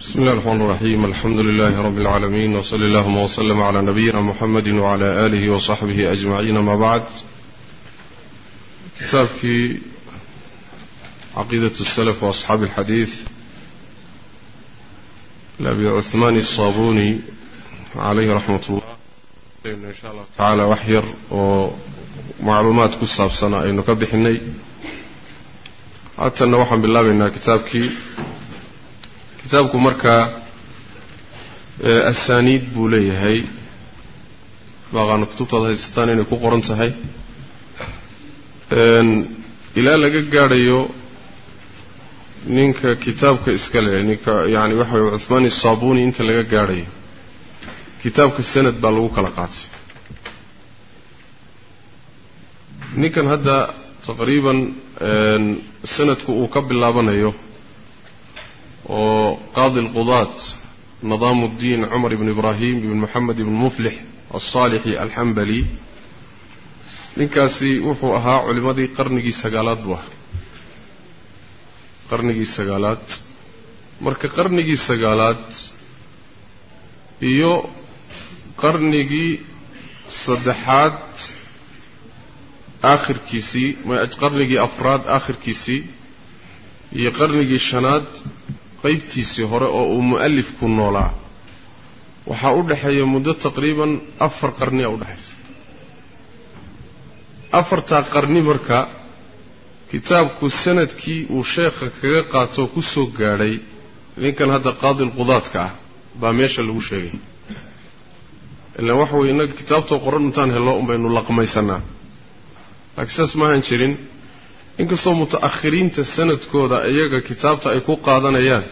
بسم الله الرحمن الرحيم. الحمد لله رب العالمين وصلى اللهم وسلم على نبينا محمد وعلى آله وصحبه أجمعين. ما بعد كتاب في عقيدة السلف وأصحاب الحديث لأبي عثمان الصابوني عليه رحمة الله. إن شاء الله تعالى وحير ومعلومات كساب سنة أي نكبح الني حتى نوحا بالله بأن كتابك kitaabku markaa asaaniid buu leeyahay. Baaqaana kutubtaad haysataan inay ku qoran tahay. Ilaa laga gaadhayo ninka kitaabka iska leh ninka yani waxa way cuhmaan isaabuni inta laga gaadhayo kitaabka sanad baa lagu kala qaatay. Ninkan hadda taqriiban sanadku uu ka bilaabanayo oo qaadi alqudaat nidaam uddiin cumar ibn ibraahim ibn moxamed ibn muflix alsaalixi alxambali ninkaasi wuxuu ahaa culimmadii qarnigii sagaalaad buu ahaa qarnigii sagaalaad. Marka qarnigii sagaalaad iyo qarnigii saddexaad aakhirkiisii qarnigii afraad aakhirkiisii iyo qarnigii shanaad qaybtiisii hore oo uu mu'alifku noolaa waxaa u dhexeeya muddo taqriiban afar qarni a udhexaysa afartaa qarni marka kitaabku sannadkii uu sheekha kaga qaatoo ku soo gaadhay ninkan hadda qaadilqudaadka ah baa meesha lagu sheegay. Ilaan waxa weye innaga kitaabtoo qoran intaan hello un baynu laqmaysanaa laakiin saas maahan jirin inkastoo muta'akhiriinta sanadkooda iyaga kitaabta ay ku qaadanayaan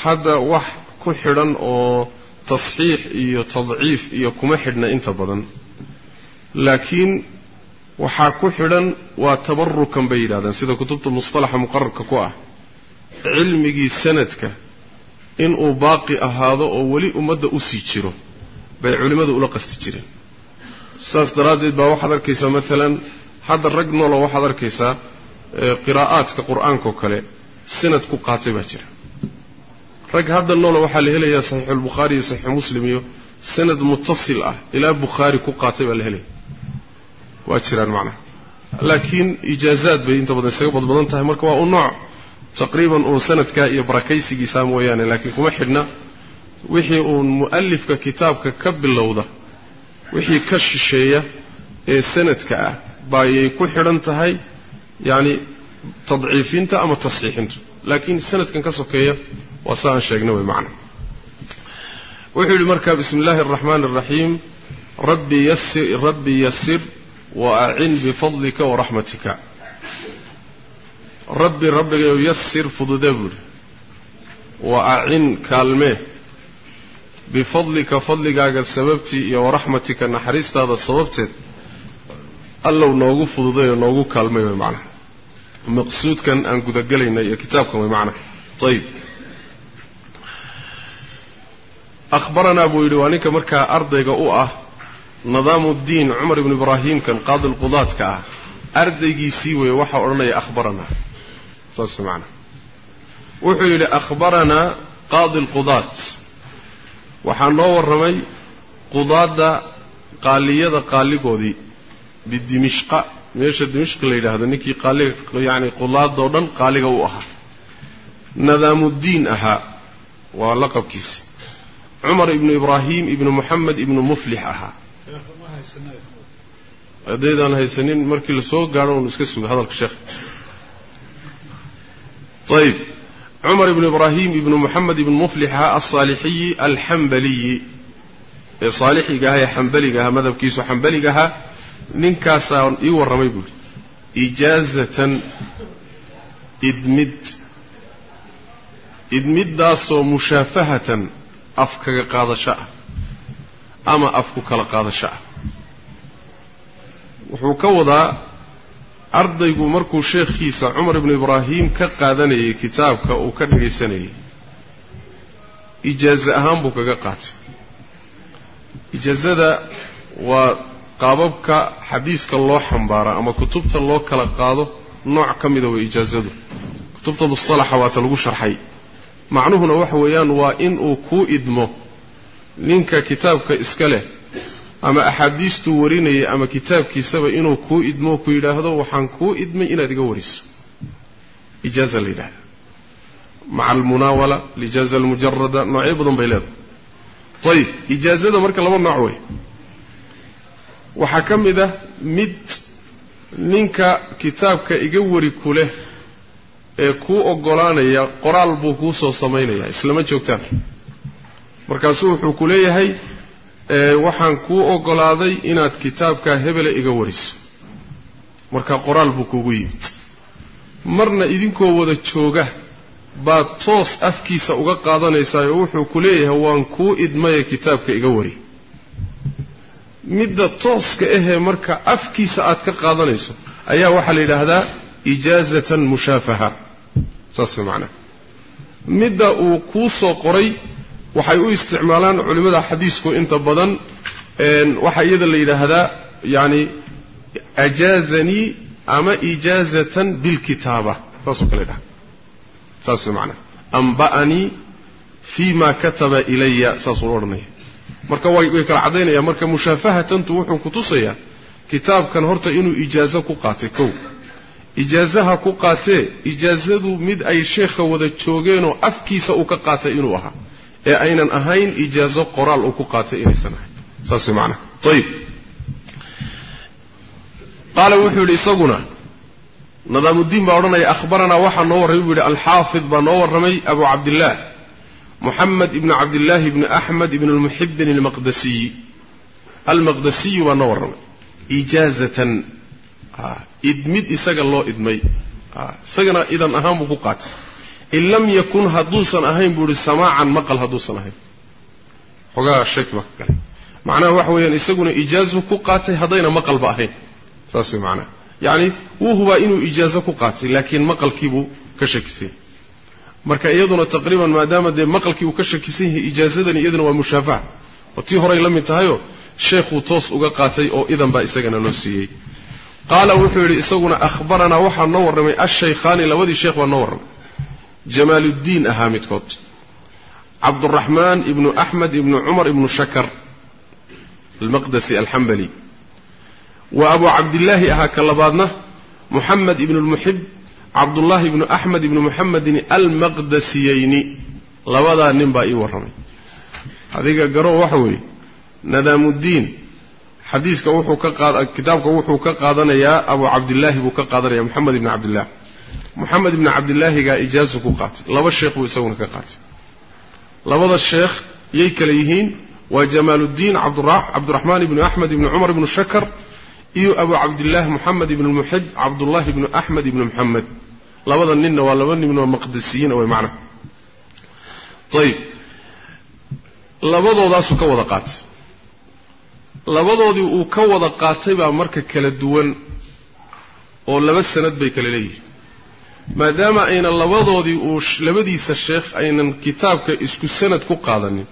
hadda wax ku xidhan oo tasxiix iyo tadciif iyo kuma xidhna inta badan. Laakiin waxaa ku xidhan waa tabarukan bay yidhahdeen sida kutubta mustalaxa muqararka ku ah. Cilmigii sanadka inuu baaqi ahaado oo weli ummadda u sii jiro bay culimmadu ula qasti jireen. Saas daraaddeed baa waxaad arkaysaa maalan hadda rag nooloo waxaad arkaysaa qiraa'aadka qur'aankaoo kale sanad ku qaatay baa jira. Rag hadda noolo waxaa la helayaa saxiixulbukhaari iyo saxiixu muslim iyo sanad mutasil ah ilaa bukhaari ku qaatay baa la helaya waa jiraan macnaha laakiin ijaazaad bay inta badan isaga badbadan tahay. Marka waa u nooc taqriiban uun sanadkaa iyo barakaysigiisaa mooyaane laakiin kuma xidhna wixii uun mu'alifka kitaabka ka bilowda wixii ka shisheeya ee sanadka ah baayay ku xidhan tahay yacni tadciifinta ama tasxiixintu. Laakiin sanadkan ka sokeeya waa sa aan sheegna way macna. Wuxuu yidhi marka bismi illaahi araxmaani araxiim rabbi yasir wa acin bifadlika waraxmatika rabbi rabbigayo yasir fududee buuhi wa acin kaalmee bifadlika fadligaaga sababtii iyo waraxmatika naxariistaada sababteed allow noogu fududay oo noogu kaalmay way macnaha maqsuudkan aan gudagelayna iyo kitaabkan way macnaha ayib akhbaranaa buu yidhi waa ninka markaa ardayga u ah nidaamuddiin cumar ibnu ibraahiimkan qaadilqudaadka ah. Ardaygiisii weeye waxaa odhanaya akhbaranaa saas macnaha wuxuu yidhi akhbaranaa qaadi lqudaat waxaa noo warramay qudaadda qaaliyada qaaligoodii bidimishqa meesha dimishq la yidhaahdo ninkii qaaliga yacni qudaadoo dhan qaaliga u ahaa. Nidaamuddiin ahaa waa laqabkiisi cumar ibnu ibraahim ibnu moxamed ibnu muflix ahaa. Haddaydaan haysanin markii la gaadho un iska suga hadalka sheekh. Ayib cumar ibnu ibraahim ibnu moxamed ibnu muflix ahaa alsaalixiyi alxambaliyi. Ee saalixiga ahaa ee xambaliga ahaa madhabkiisu xambaliga ahaa ninkaasaa ii warramay buuhi ijaazatan idmid idmiddaasoo mushaafahatan af kaga qaadasho ah ama af ku kala qaadasho ah. Wuxuu ka wadaa ardaygu markuu sheekhiisa cumar ibnu ibraahim ka qaadanayay kitaabka uu ka dhagaysanayay ijaaze ahaan buu kaga qaatay. Ijaazada waa qaababka xadiiska loo xambaara ama kutubta loo kala qaado nooc ka mida way ijaazadu. Kutubta musalaxa waata lagu sharxay. Macnuhuna waxa weeyaan waa inuu kuu idmo ninka kitaabka iska leh ama axaadiistuu warinayay ama kitaabkiisaba inuu kuu idmo ku yidhaahdo waxaan kuu idmay inaad iga wariso. Ijaaza la yidhahda maca almunaawala alijaaza almujarada noocyo badan bay leedahay. Ayib ijaazada marka laba nooc wey waxaa ka mid ah mid ninka kitaabka iga wari ku leh ee kuu oggolaanaya qoraal buu kuu soo samaynayaa islama joogtaan. Markaasuu wuxuu ku leeyahay waxaan kuu oggolaaday inaad kitaabkaa hebele iga wariso. Marka qoraal buu kuugu yimid. Marna idinkoo wada jooga baad toos afkiisa uga qaadanaysaa oo wuxuu ku leeyahay waan kuu idmaye kitaabka iga wari midda tooska ahee marka afkiisa aad ka qaadanayso ayaa waxaa la yidhaahdaa ijaazatan mushaafaha. Saas way macnaha midda uu kuu soo qoray waxay u isticmaalaan culimmada xadiisku inta badan waxaa iyada la yidhaahdaa yacani ajaazanii ama ijaazatan bilkitaaba. Saasoo kale dhaha saas way macnaha amba'anii fii ma kataba ilaya saasuu odhanaya marka way kala caddaynayaan marka mushaafahatantu wuxuu ku tusayaa kitaabkan horta inuu ijaazo ku qaatay kow. Ijaazaha ku qaatee ijaazadu mid ay sheekha wada joogeenoo afkiisa uu ka qaatay inuu ahaa. Ee aynan ahayn ijaazo qoraal uu ku qaatay inaysan ahayn. Saas macnaha ayib qaala wuxuu yidhi isaguna nadaamudiin baa odhanaya ahbaranaa waxaa noo warramay buu yidhi alxaafid baa noo warramay abu cabdillaah muxamed ibni cabdillaahi ibni axmed ibn lmuxibin almaqdasiyi almaqdasiyu baa noo warramay. Ijaazatan idmid isaga loo idmay. Isagana idan ahaan buu ku qaatay. In lam yakun hadduusan ahayn buu ihi samaacan maqal hadduusan ahayn. Xogaa shaki baa ka galay. Macnaha waxa weeyaan isaguna ijaazu ku qaatay haddayna maqalba ahayn. Saas way macnaha. Yacni wuu hubaa inuu ijaazo ku qaatay laakiin maqalkiibuu ka shakisay marka iyaduna taqriiban maadaama dee maqalkii uu ka shakisan yahay ijaazadani iyaduna waa mushaafaha oo tii horay la mid tahayoo sheekhuu toos uga qaatay oo idan baa isagana loo siiyey. Qaala wuxuu yidhi isaguna ahbaranaa waxaa noo warramay ashaykhaani labadii sheekh baa noo warramay. Jamaaluddiin ahaa midkood. Cabduraxmaan ibnu axmed ibnu cumar ibnu shakar almaqdasi alxambali wa abu cabdillaahi ahaa ka labaadna muxamed ibnu lmuxib cabdullaahi ibnu axmed ibnu muxamedin almaqdasiyeyni labadaa nin baa ii warramay. Adiga garo waxa weeye nadaamudiin xadiiska wuxuu ka qaad kitaabka wuxuu ka qaadanayaa abu cabdillaahi buu ka qaadanaya moxamed ibni cabdillaah moxamed ibni cabdillaahigaa ijaazu ku qaatay. Laba sheekh buu isaguna ka qaatay. Labada sheekh yay kale yihiin waa jamaaluddiin cabdiraxmaan ibnu axmed ibnu cumar ibnu shakar iyo abu cabdillaahi moxamed ibnu lmuxib cabdullaahi ibnu axmed ibnu moxamed labada ninna waa laba nin oo maqdisiyiin way macna. Ayib labadoodaasuu ka wada qaatay. Labadoodii uu ka wada qaatay baa marka kala duwan oo laba sanad bay kala leeyihiin. Maadaama aynan labadoodii uu labadiisa sheekh aynan kitaabka isku sanad ku qaadanin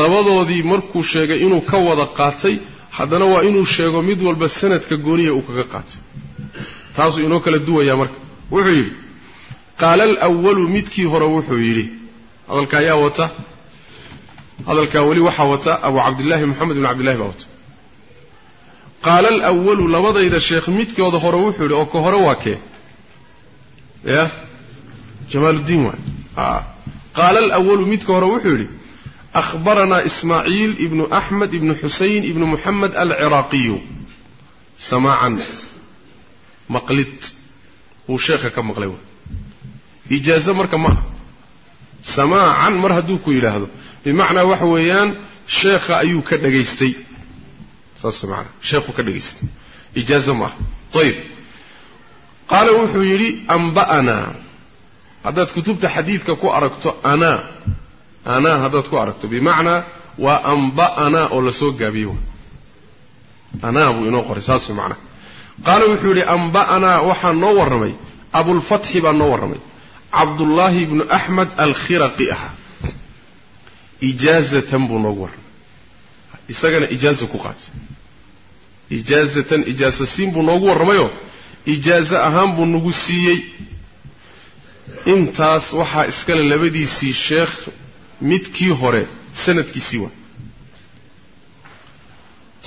labadoodii markuu sheegay inuu ka wada qaatay haddana waa inuu sheego mid walba sanadka gooniya uu kaga qaatay. Taasuu inoo kala duwayaa marka. Wuxuu yidhi qaala alwalu midkii hore wuxuu yidhi hadalka ayaa wata. Hadalkaa weli waxaa wata abu cabdillaahi moxamed ibn cabdillahi baa wata. Qaala alwalu labadayda sheekh midkooda hore wuxuu yidhi oo ka hore waa kee? Ya? Jamaaluddiin waay. Qaala alwalu midka hore wuxuu yidhi ahbaranaa ismaaciil ibnu axmed ibnu xusayn ibnu muxamed alciraaqiyu samaacan maqlid uu sheekha ka maqlay waay ijaazo marka ma samaacan mar hadduu ku yidhaahdo bimacnaa waxa weeyaan sheekha ayuu ka dhagaystay saas maanaa sheekhuu ka dhagaystay ijaazo ma aha ayib qaala wuxuu anaa haddaad ku aragto bimacnaa waa amba'anaa oo la soo gaabiye anaa buu inoo qoray saas way macnaha qaala wuxuu yidhi amba'anaa waxaa noo warramay. Abulfatxi baa noo warramay. Cabdullaahi ibnu axmed alkhiraqi ahaa. Ijaazatan buu noogu warramay. Isagana ijaaza ku qaatay. Ijaazatan ijaaza siin buu noogu warramayoo ijaazo ahaan buu nagu siiyey. Intaas waxaa iskale labadiisii sheekh midkii hore sanadkiisii waa.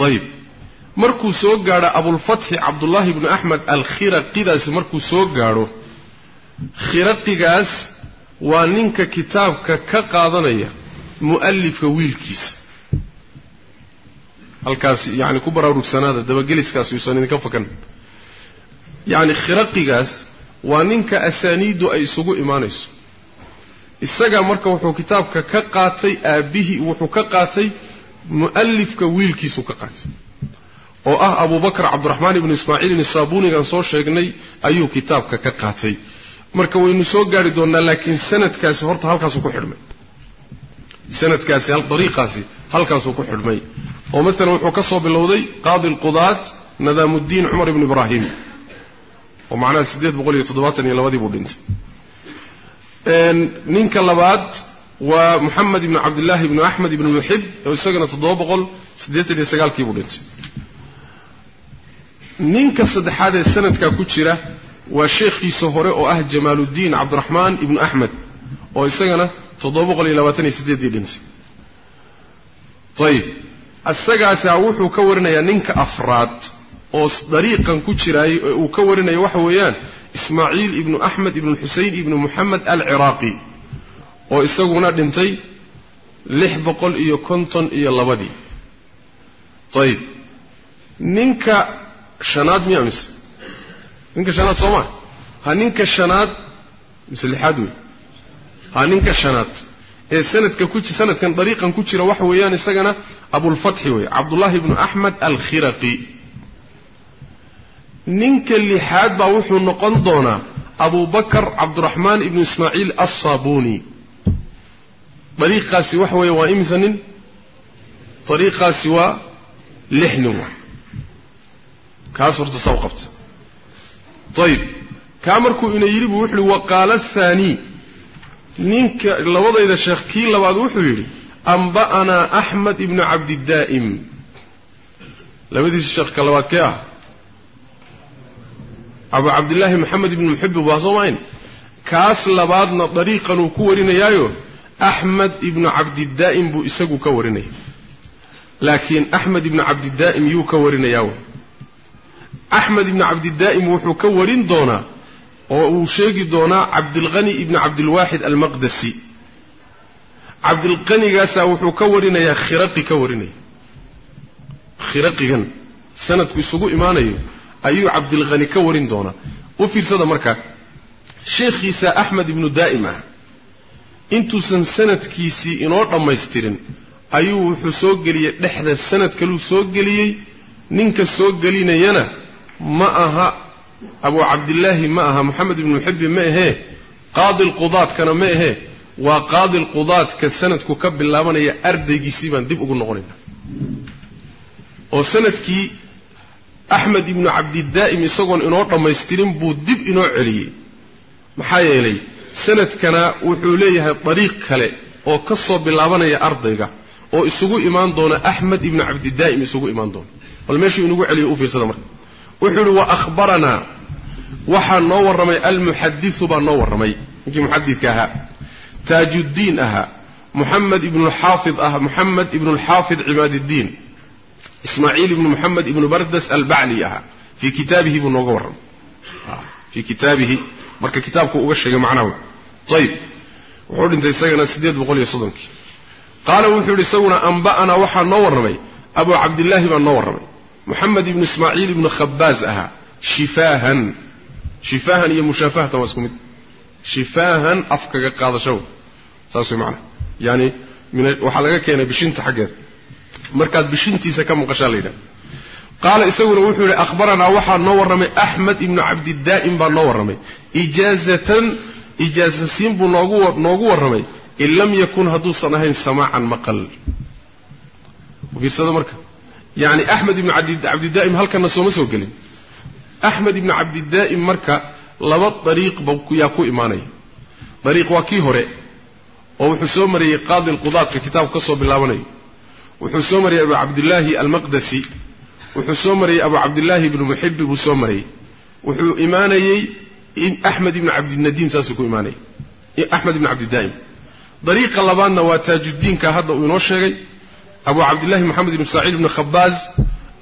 Ayib markuu soo gaadho abulfatxi cabdullaahi ibnu axmed alkhiraqidaasi markuu soo gaadho khiraqigaas waa ninka kitaabka ka qaadanaya mu'alifka wiilkiisa. Halkaas yacni ku baraarugsanaada dabageliskaas yuusan idinka fakan. Yacni khiraqigaas waa ninka asaaniiddu ay isugu imaanayso isagaa marka wuxuu kitaabka ka qaatay aabbihii wuxuu ka qaatay mu'alifka wiilkiisuu ka qaatay. Oo ah abubakr cabdiraxmaan ibnu ismaaciilin isaabunigaan soo sheegnay ayuu kitaabka ka qaatay. Marka waynu soo gaari doonnaa laakiin sanadkaasi horta halkaasuu ku xidhmay. Sanadkaasi dariiqaasi halkaasuu ku xidhmay. Oo maalan wuxuu ka soo bilowday qaadi lqudaat nadaamudiin cumar ibnu ibraahim. Oo macnaha siddeed boqol iyo toddobaatan iyo labadii buu dhintay ninka labaad waa moxamed ibnu cabdillaahi ibnu axmed ibnu muxib oo isagana toddoba boqol siddeetan iyo sagaalkii buu dhintay. Ninka saddexaad ee sanadkaa ku jira waa sheekhiisa hore oo ah jamaaluddiin cabdiraxmaan ibnu axmed oo isagana toddoba boqol iyo labaatan iyo siddeeddii dhintay. Ayib isagaasaa wuxuu ka warinayaa ninka afraad oo dariiqan ku jiraayay ee uu ka warinayo waxa weeyaan ismaaciil ibnu axmed ibnu xusein ibnu moxamed alciraaqi oo isaguna dhintay lix boqol iyo konton iyo labadii. Ayib ninka shanaad miyaa mise? Ninka shanaad soo maa ha ninka shanaad mise lixaad wey. Ha ninka shanaad. Ee sanadka ku sanadkan dariiqan ku jira waxa weeyaan isagana abulfatxi wey. Cabdullaahi ibnu axmed alkhiraqi ninka lixaad baa wuxuu noqon doonaa abubakar cabdiraxmaan ibnu ismaaciil assaabuni. Dariiqaasi waxa weeye waa imisa nin? Dariiqaasi waa lix nin waa kaas horta saw qabta. Ayib kaa markuu ina yidhi buu wuxu uhi waqaala athaanii ninka labadayda sheekh kii labaad wuxuu yidhi amba'anaa axmed ibnu cabdidaa'im labadiisa sheekh ka labaad kee ah abu cabdillaahi maxamed ibnu muxibib waa soo mahayn kaas labaadna dariiqan uu ku warinayaayo axmed ibnu cabdidaa'im buu isagu ka warinaya laakiin axmed ibnu cabdidaa'im yuu ka warinayaa axmed ibnu cabdidaa'im wuxuu ka warin doonaa oo uu sheegi doonaa cabdilqani ibnu cabdilwaaxid almaqdasi cabdilqanigaasaa wuxuu ka warinayaa khiraqi ka warinaya khiraqigan sanadku isugu imaanayo ayuu cabdilqani ka warin doonaa u fiirsada markaa sheekhiisa axmed ibnu daa'im ah intuusan sanadkiisii inoo dhammaystirin ayuu wuxuu soo geliyey dhexda sanad kaluu soo geliyey ninka soo gelinayana ma aha abu cabdillaahi ma aha moxamed ibnu muxibi ma ahee qaadi lqudaadkana ma ahee waa qaadi lqudaadka sanadku ka bilaabanaya ardaygiisii baan dib ugu noqonayna oo sannadkii axmed ibnu cabdidaa'im isagoon inoo dhammaystirin buu dib inoo celiyey. Maxaa yeelay sanadkana wuxuu leeyahay dariiq kale oo ka soo bilaabanaya ardayga oo isugu imaan doona axmed ibnu cabdidaa'im isugu imaan doona. Bal meeshuu inugu celiyo u fiirsada marka. Wuxuu ihi wa ahbaranaa waxaa noo warramay almuxadiu baa noo warramay. Ninkii muxadidka ahaa. Taajuddiin ahaa. Muxamed ibnuxaafid ah muxamed ibnulxaafid cibaadiddiin ismaaciil ibnu moxamed ibnu bardas albacli ahaa fii kitaabihi buu nooga warramay fii kitaabihi. Marka kitaabku uga sheegay macnaha ayib wuxuu dhintay isagana siddeed boqol iyo soddonkii. Qaala wuxuu yidhi isaguna amba'anaa waxaa noo warramay. Abu cabdillaahi baa noo warramay. Moxamed ibnu ismaaciil ibnu khabaaz ahaa shifaahan. Shifaahan iyo mushaafahatan waa isku mid. Shifaahan afkaga qaadashaw saas way macnaha yaani waxaa laga keenay bishinta xaggeeda markaad bishintiisa ka maqashaa la yidhahda. Qaala isaguna wuxuu yidhi ahbaranaa waxaa noo warramay axmed ibnu cabdidaa'im baa noo warramay. Ijaazatan ijaazasiin buu noogu warramay. In lam yakun hadduusan ahayn samaacan maqal. Fiirsada marka. Yacni axmed ibnu cabdidaa'im halkanna sooma soo gelin. Axmed ibnu cabdidaa'im marka laba dariiqba yaa ku imaanaya. Dariiq waa kii hore oo wuxuu soo marayey qaadi lqudaadka kitaabku ka soo bilaabanayo wuxuu soo marayey abu cabdillaahi almaqdasi wuxuu soo marayey abu cabdillaahi ibnu muxibi buu soo marayey wuxuu imaanayey axmed ibnu cabdinadiim saasuu ku imaanaya axmed ibnu cabdidaa'im dariiqa labaadna waa taajuddiinka hadda uu inoo sheegay. Abu cabdillahi moxamed ibnu saciid ibnu khabaaz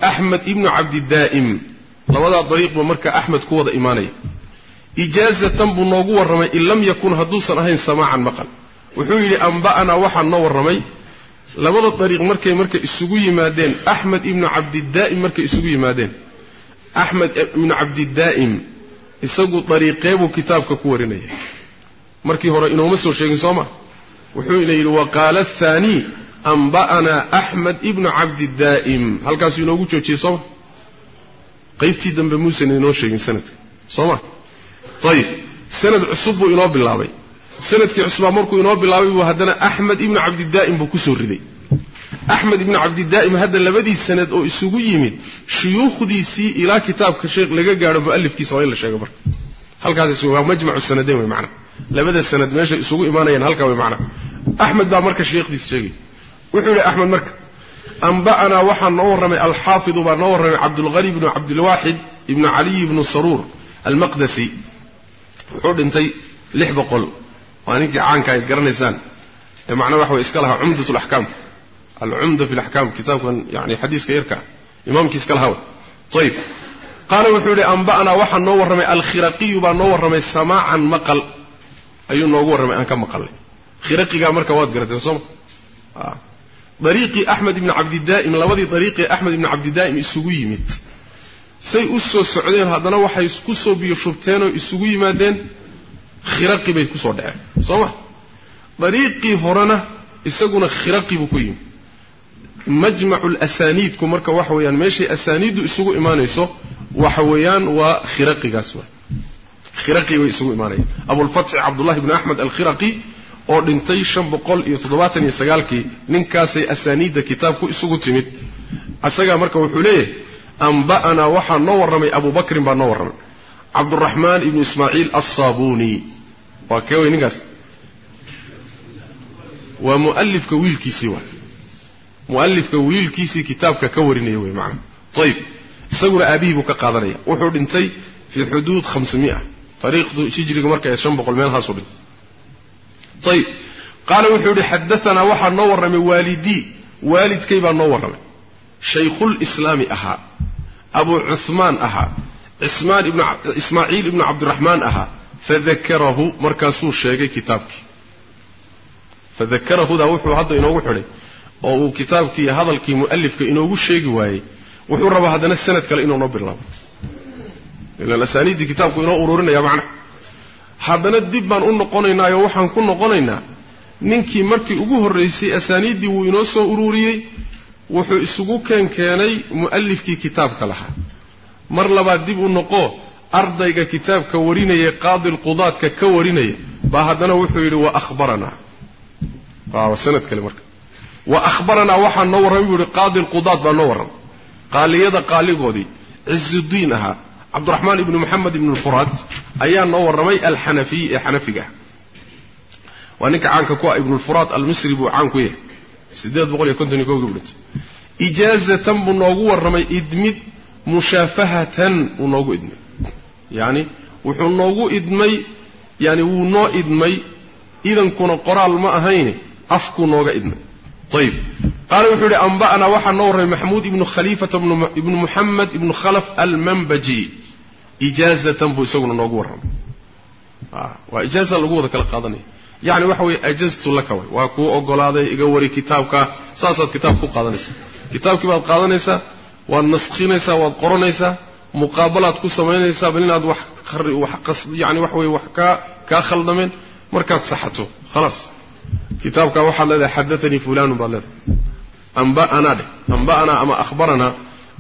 axmed ibnu cabdidaa'im labadaa dariiqba marka axmed ku wada imaanaya ijaazatan buu noogu warramay in lam yakun hadduusan ahayn samaacan maqal. Wuxuu yidhi amba'anaa waxaa noo warramay labada dariiq markay marka isugu yimaadeen axmed ibnu cabdidaa'im markay isugu yimaadeen. Axmed ibnu cabdidaa'im isagu dariiqeebuu kitaabka ku warinaya markii hore inooma soo sheegin soo ma? Wuxuu ina yidhi waqaala athaanii amba'anaa axmed ibnu cabdidaa'im. Halkaasuu inoogu joojiyey sooma qaybtii dambe muusan inoo sheegin sanadka soo ma? Ayib sanad cusub buu inoo bilaabay sannadkii cusbaa markuu inoo bilaabay buu haddana axmed ibnu cabdidaa'im buu ku soo riday. Axmed ibnu cabdidaa'im hadda labadii sanad oo isugu yimid shuyuukhdiisii ilaa kitaabka sheekh laga gaadho mu'alifkiisa waa in la sheego marka. Halkaas waa majmacu sanadayn wey macana labada sanad meeshay isugu imaanayaan halkaa wey macana axmed baa marka sheekhdiisa sheegay. Wuxuu yidhi axmed marka amba'anaa waxaa noo warramay alxaafidu baa noo warramay cabdulghani ibnu cabdilwaaxid ibnu caliy ibnu saruur almaqdasi wuxuu dhintay lix boqol waa ninkii caanka ay garanaysaan. Ee macnaa waxa way iska lahaa cumdat alaxkaam alcumda fi laxkaam kitaabkan yani xadiiska yarka. Imaamkii iska lahaa. Ayib qaala wuxuu yidhi amba'naa waxaa noo warramay alkhiraqiyu baa noo warramay samaacan maqal. Ayuu noogu warramay aan ka maqalnay. Khiraqigaa marka waad garateen sooma dariiqii axmed ibni cabdidaa'im labadii dariiqii axmed ibni cabdidaa'im isugu yimid. Say u soo socdeen haddana waxay ku soo biyo shubteenoo isugu yimaadeen khiraqi bay ku soo dhaceen. Soo ma? Dariiqii horena isaguna khiraqi buu ku yimi. Majmacu lasaniidku marka waxa weeyaan meeshay asaaniiddu isugu imaanayso waxa weeyaan waa khiraqigaas waa. Khiraqi bay isugu imaanayaan. Abulfatxi cabdullahi bni axmed alkhiraqi oo dhintay shan boqol iyo toddobaatan iyo sagaalkii ninkaasay asaaniidda kitaabku isugu timid. Isagaa marka wuxuu leeyahay amba'anaa waxaa noo warramay abu bakrin baa noo warramay cabduraxmaan ibnu ismaaciil alsaabuni waa kee wey ninkaas? Waa mu'alifka wiilkiisii waa. Mu'alifka wiilkiisii kitaabka ka warinaya wey macana ayib isaguna aabihii buu ka qaadanaya. Wuxuu dhintay fii xuduud hamsamia taariikhdu hijriga marka shan boqol meelhaasuu dhintay. Ayib qaala wuxuu yidhi xadaanaa waxaa noo warramay waalidii. Waalidkay baa noo warramay. Shaykhulislaami ahaa. Abu cuhmaan ahaa ismaaciil ibnu cabdiraxmaan ahaa. Fadakarahu markaasuu sheegay kitaabkii. Fadakarahudaa wuxuu hadda inoogu xidhay oo uu kitaabkii hadalkii mu'alifka inoogu sheegi waayey. Wuxuu rabaa haddana sanad kale inuu noo bilaabo. Ilaan asaaniiddii kitaabku inoo ururinaya macna. Haddana dib baan u noqonaynaayo waxaan ku noqonaynaa ninkii markii ugu horraysay asaaniiddii wuu inoo soo ururiyey wuxuu isugu keenkeenay mu'alifkii kitaabka lahaa mar labaad dib u noqo ardayga kitaabka warinaya qaadilqudaadka ka warinaya baa haddana wuxuu yidhi wa ahbaranaa waa sanad kale marka. Wa ahbaranaa waxaa noo warramay buu yihi qaadilqudaad baa noo warramay qaaliyada qaaligoodii cizudiin ahaa cabdiraxmaan ibnu moxamed ibnu lfuraad ayaa noo warramay alxanafiy ee xanafiga. Ah waa ninka caanka ku ah ibnulfuraad almisri buu caan ku yahay. Siddeed boqol iyo konton iyo buu dhintay ijaazatan buu noogu warramay idmid mushaafahatan wuu noogu idmay. Yacni wuxuu noogu idmay yani wuu noo idmay idankuna qoraal ma ahayne afkuu nooga idmay. Ayib qaala wuxuu yidhi amba'naa waxaa noo warramay maxamuud ibnu khaliifata ibnu muxamed ibnu khalaf almanbaji. Ijaazatan buu isaguna noogu warramay. Waa ijaaza lagu wada kala qaadanaya. Yacni waxa weeye ajaztu laka way. Waa kuu ogolaaday iga wari kitaabka saasaad kitaab ku qaadanaysaa kitaabkii baad qaadanaysaa waad naskhinaysaa waad qoranaysaa muqaabalaad ku samaynaysaa bal inaad wax yani waxa weye wax kaa khaldameen markaad saxato. Khalaas kitaabka waxaad leedahay xadaanii fulanun baad leedahay. Amba'anaa dheh. Amba'anaa ama akhbaranaa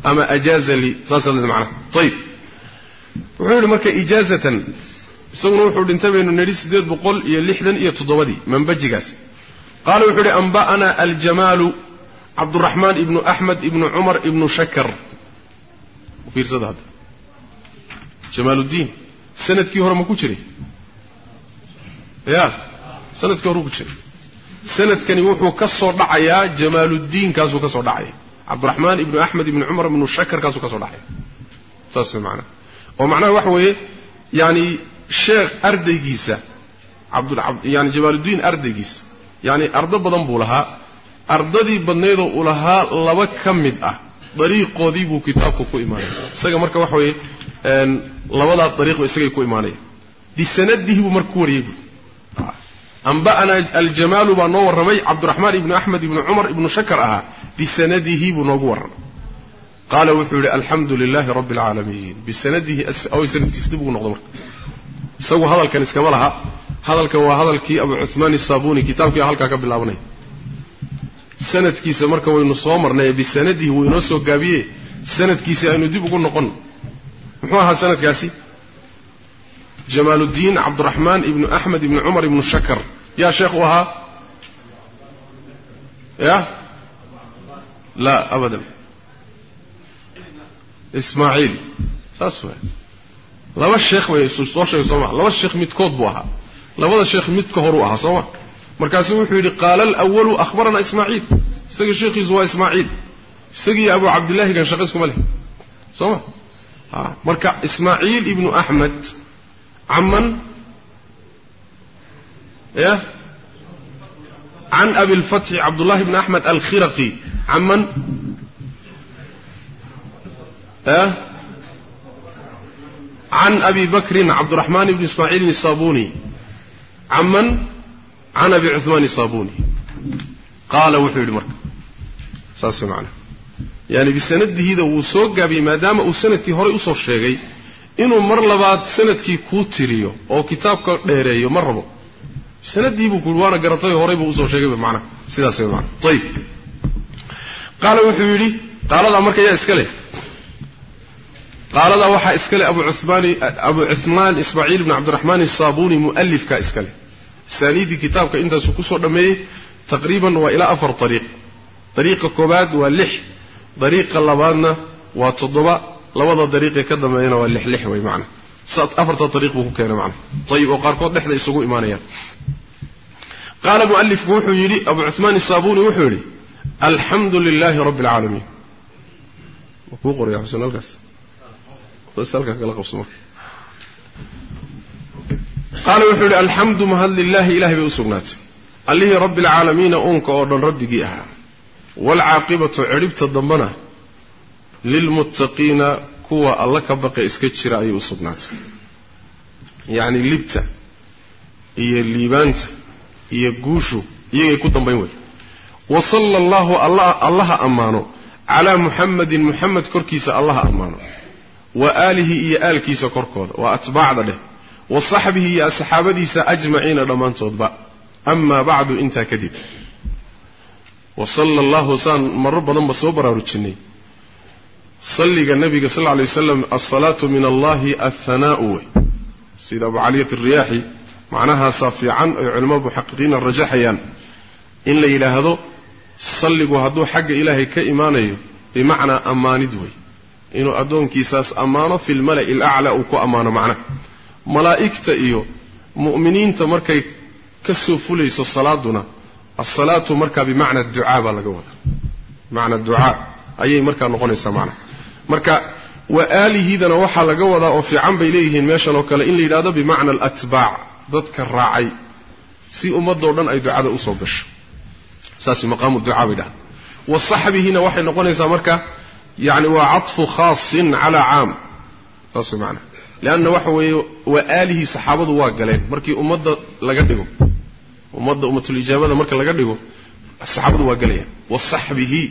ama ajaaza lii saasaad leedahay macnaha. Ayib wuxuu yidhi marka ijaazatan isaguna wuxuu dhintay baynu nidhi siddeed boqol iyo lixdan iyo toddobadii manbajigaas. Qaala wuxuu yidhi amba'anaa aljamaalu cabduraxmaan ibnu axmed ibnu cumar ibnu shakar. Fiirsada hadda. Jamaaluddiin sannadkii hore ma ku jiray ya sannadkii hore ku jiray sanadkani wuxuu ka soo dhacayaa jamaaluddiin kaasuu ka soo dhacaya. Cabdiraxmaan ibnu axmed ibnu cumar ibnu shakar ka soo dhacaya. Saas way macnaha oo macnaha waxa weeye yani sheekh ardaygiisa yani jamaaluddiin ardaygiisa yacni ardo badan buu lahaa ardadii badnaydoo uu lahaa laba ka mid ah. Dariiqoodii buu kitaabku ku imaanaya isaga marka waxa weeye labadaa dariiqba isagay ku imaanaya bisanadihi buu marka ku wariyey buui amba'ana aljamaalu baa noo warramay cabdiraxmaan ibnu axmed ibnu cumar ibnu shakar ahaa bisanadihi buu noogu warramay. Qaala wuxuu yidhi alxamdu lilaahi rabbi alcaalamiin bisanadihi oy sanadkiisa dib ugu noqdo marka. Isagu hadalkan iskama laha. Hadalkan waa hadalkii abu cuhmaan isaabuni kitaabkii halkaa ka bilaabanaya sanadkiisa marka waynu soo marnay bisanadihi wuu inoo soo gaabiye sanadkiisi aynu dib ugu noqon. Muxuu ahaa sanadkaasi? Jamaaluddiin cabdiraxmaan ibnu axmed ibnu cumar ibnu shakar. Yaa sheekh u ahaa? Ya laa abadan. Ismaaciil. Saas waay. Laba sheekh bay soo sheegay soo maa laba sheekh midkood buu ahaa. Labada sheekh midka horuu ahaa soo ma markaasu wuxuu yidhi qaala alwalu ahbarana ismaaciil. Isagii sheekhiisu waa ismaaciil. Isagii abu cabdillahi gan shaqo iskuma leh. Soo ma? Marka ismaaciil ibnu axmed caman ya can abi lfatxi cabdullahi bni axmed alkhiraqi caman can abi bakrin cabdiraxmaan ibni ismaaciil isabuni caman can abi cuhmaan isabuni qaala wuxuu yidhi marka saas macana yaani bisanadihiida wuu soo gaabiyey maadaama uu sannadkii horay u soo sheegay inuu mar labaad sannadkii kuu tiriyo oo kitaabka dheereeyo ma rabo sanadii buu kuui waana garatay horay buu u soo sheegayba macnaha sidaas macana ayib qaala wuxuu yidhi qaaladaa marka yaa iska leh qaaladaa waxaa iska leh abu cumaani abu cuhmaan ismaaciil bni cabdiraxmaan isaabuni mu'alifkaa iska leh asaaniidii kitaabka intaasuu ku soo dhammeeyey taqriiban waa ilaa afar ariiq dariiqa koobaad waa lix dariiqa labaadna waa toddoba labada dariiqee ka dambeeyana waa lix lix wey macana afarta dariiq buu ku keenay macana ayib oo qaarkood dhexda isugu imaanayaan. Qaala mu'alifku wuxuu yidhi abu cuhmaan isaabuni wuxuu yidhi alxamdu lilaahi rabbi alcaalamiin ma kuu qoraya xuseen halkaas bas halkaa kala qabso marka qaala wuxuu yidhi alxamdu mahad lilaahi ilahay bay u sugnaatay. Allihii rabbi alcaalamiina uunka oo dhan rabbigii ahaa. Waalcaaqibatu cidhibta dambana lilmuttaqiina kuwa alla ka baqe iska jira ayay u sugnaatay. Yacni libta iyo liibaanta iyo guushu iyagay ku dambayn wey wa sala allahu allaha ammaano calaa muxamadin muxamed korkiisa allaha ammaano wa aalihi iyo aalkiisa korkooda waa atbaacda dheh wa saxbihi iyo asxaabadiisa ajmaciina dhammaantoodba. Amaa bacdu intaa kadib. Wa sala allahu saan marar badanba soo baraarujinay. Salliga nabiga sal alay waslam alsalaatu min allahi alhanaa'u wey sida abu caliyat alriyaaxi macnahaasaa fiican ay culimmada muxaqiqiina rajaxayaan in la yidhaahdo salligu hadduu xagga ilaahay ka imaanayo bimacnaa ammaanid wey. Inuu addoonkiisaas ammaano fi lmala'i alaclaa uu ku ammaano macnaha malaa'igta iyo mu'miniinta markay ka soo fulayso salaaduna alsalaatu markaa bimacna ducaa baa laga wadaa. Bimacna ducaa ayay markaa noqonaysaa macnaha marka wa aalihidana waxaa laga wadaa oo fiican bay leeyihiin meeshan oo kale in la yidhahdo bimacna alatbaac dadka raacay si ummadoo dhan ay ducada u soo gasho. Saas maqaamu ducaa bay dhahan wa saxbihina waxay noqonaysaa marka yani waa caطfu khaasin calaa caam. Saas maana leanna waxa weeye wa aalihii saxaabadu waa galeen markii ummadda laga dhigo ummadda ummatulijaabada marka laga dhigo saxaabadu waa galayaan wa saxbihi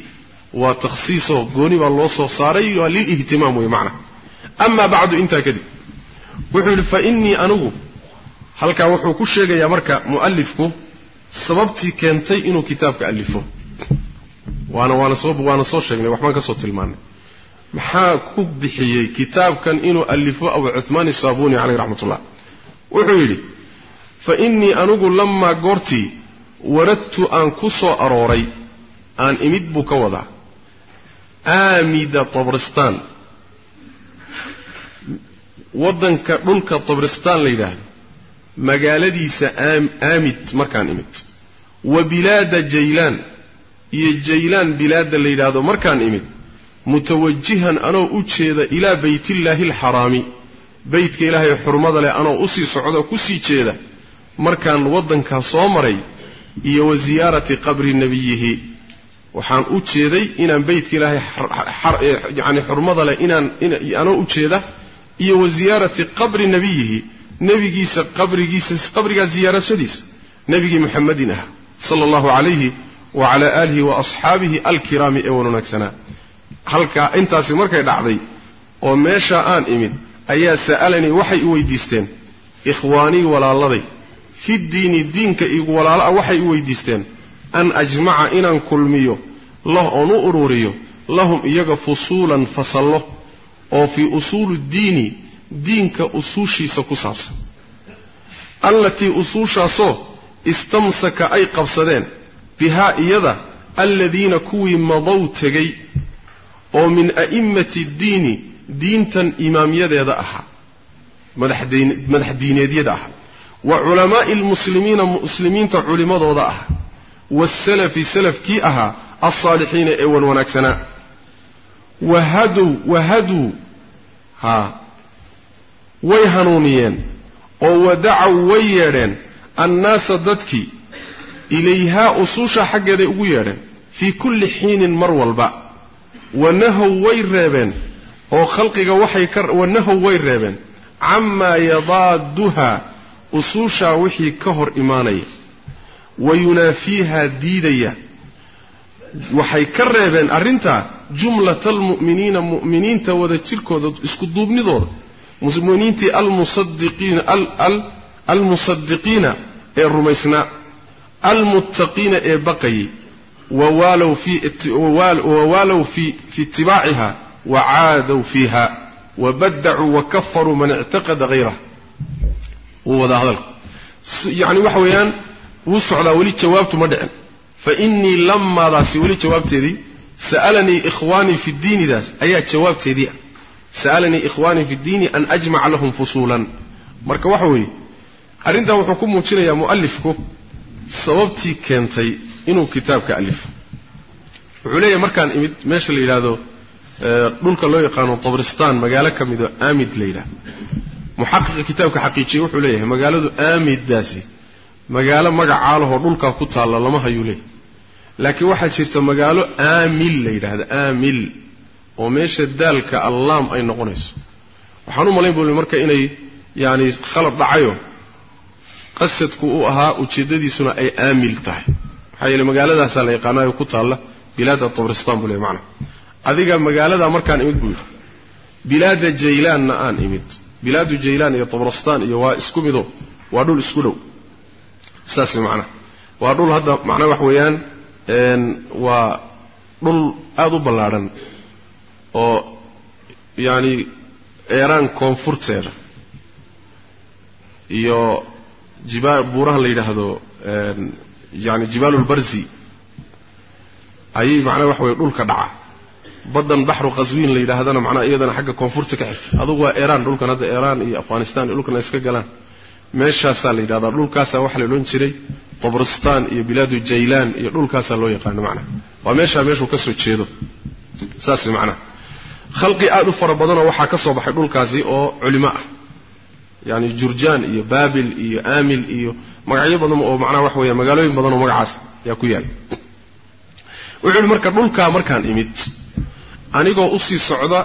waa takhsiisoo gooni baa loo soo saaray waa lilihtimaam wey macna amaa bacdu intaa kadib wuxuu yidhi fa innii anigu halkaa wuxuu ku sheegayaa marka mu'alifku sababtii keentay inuu kitaabka alifo waana waana soo waana soo sheegnay waxbaan ka soo tilmaannay maxaa ku bixiyey kitaabkan inuu alifo abu cuhmaan isaabuni caleyh raxmat ullah wuxuu yidhi fa innii anigu lamaa goortii waradtu aan ku soo arooray aan imid buu ka wadaa. Aamida tabristaan waddanka dhulka tabristaan la yidhaahdo magaaladiisa aamid markaan imid. Wa bilaada jaylaan iyo jaylaan bilaadda la yidhaahdo markaan imid mutawajihan anoo u jeeda ilaa baytillaahi alxaraami. Beydka ilaahay xurmada leh anoo u sii socdo ku sii jeeda. Markaan waddankaa soo maray iyo wa ziyaarati qabri nebiyihi waxaan u jeeday inaan beydka ilaahay yani xurmada leh inaan anoo u jeeda iyo wa ziyaarati qabri nebiyihi nebigiisa qabrigiisa qabrigaa ziyaarashadiisa nebigii muxamedin ah sala allahu calayhi wa calaa aalihi wa asxaabihi alkiraami ee wan wanaagsanaa halkaa intaasi markay dhacday oo meeshaa aan imid ayaa sa'alanii waxay i weydiisteen ikhwaanii walaaladay fi diini diinka igu walaala'a waxay i weydiisteen an ajmaca inaan kulmiyo lah oon u ururiyo lahum iyaga fusuulan fasallo oo fii usuuli ddiini diinka usuushiisa ku saabsan. Allatii usuushaasoo istamsaka ay qabsadeen bihaa iyada aladiina kuwii madow tegay ومن أئمة الدين دين تن إمامية ذي ذا ملح دين ملح وعلماء المسلمين مسلمين تعلم ذا والسلف سلف كي أها الصالحين أول ونكسنا وهدوا وهدوا ها ويهنونيين أو ودعوا ويرن الناس ضدك إليها أصوشا حق ذي في كل حين مروى والبعض wanahow way reebeen. Oo khalqiga waxay ka wanahow way reebeen. Camaa yadaaduha usuushaa wixii ka hor imaanaya. Wa yunaafiihaa diidaya. Waxay ka reebeen arrintaa jumlata almu'miniina mu'miniinta wada jirkooda isku duubnidooda. Muminiintii almusadiqiina ee rumaysnaa. Almuttaqiina ee baqayay wawaalow fii itibaaciha wacaadow fiiha wabadacuu wakafaruu man ictaqada hayraha wuu wadaa hadalka yacni waxa weeyaan wuu socdaa weli jawaabtu ma dhicin. Fa innii lamaadaasi weli jawaabteedii sa'alanii ikhwaanii fi diinidaas ayaa jawaabteedii ah. Sa'alanii ikhwaanii fi ddiini an ajmaca lahum fusuulan. Marka waxa weeye arrintan wuxuu ku muujinayaa mu'alifku sababtii keentay inuu kitaabka alifo wuxuu leeyahay markaan imid meesha la yidhaahdo dhulka loo yaqaano tabristaan magaalo ka midoo aamid la yidhahdo muxaqiqa kitaabka xaqiijiyey wuxuu leeyahay magaaladu aamiddaasi magaalo magacaalahoo dhulkaa ku taalla lama hayuu leeyahay. Laakiin waxaa jirta magaalo aamil la yidhaahdo aamil oo meesha daalka allaam ay noqonayso. Waxaan u malayn buli marka inay yaani khalad dhacayo qasadku u ahaa ujeeddadiisuna ay aamil tahay maxaa yeele magaaladaasaa la yaqaanaayo ku taalla bilaada tabristaan buu leey macana adiga magaaladaa markaan imid buu yidhi bilaada jaylaanna aan imid. Bilaadu jaylaan iyo tabrastaan iyo waa isku mido. Waa dhul isku dhow. Saas way macnaha waa dhul hadda macnaha wax weeyaan waa dhul aada u ballaadhan oo yacani eeraan koonfurteeda iyo jibaa buurahan la yidhaahdo yani jibaalulbarzi ayay macnaha waxa weye dhulka dhaca. Baddan baxru qaswiin la yidhaahdana macnaha iyadana xagga koonfurta ka xigta. Adugu waa eeraan dhulkan hadda eeraan iyo afghanistan iyo dhulkan ay iska galaan. Meeshaasaa la yidhahdaa dhulkaasaa waxaa la odhan jiray. Tabristaan iyo bilaadu jaylaan iyo dhulkaasaa loo yaqaano macnaha waa meeshaa meeshuu ka soo jeedo. Saas way macnaha khalqi aad u fara badanoo waxaa ka soo baxay dhulkaasi oo culimo ah yani jurjaan iyo baabil iyo aamil iyo magacyo badan oo macnaha waxa weya magaalooyin badan oo magacaas yaa ku yaalla wuxuu yihi marka dhulkaa markaan imid anigoo u sii socda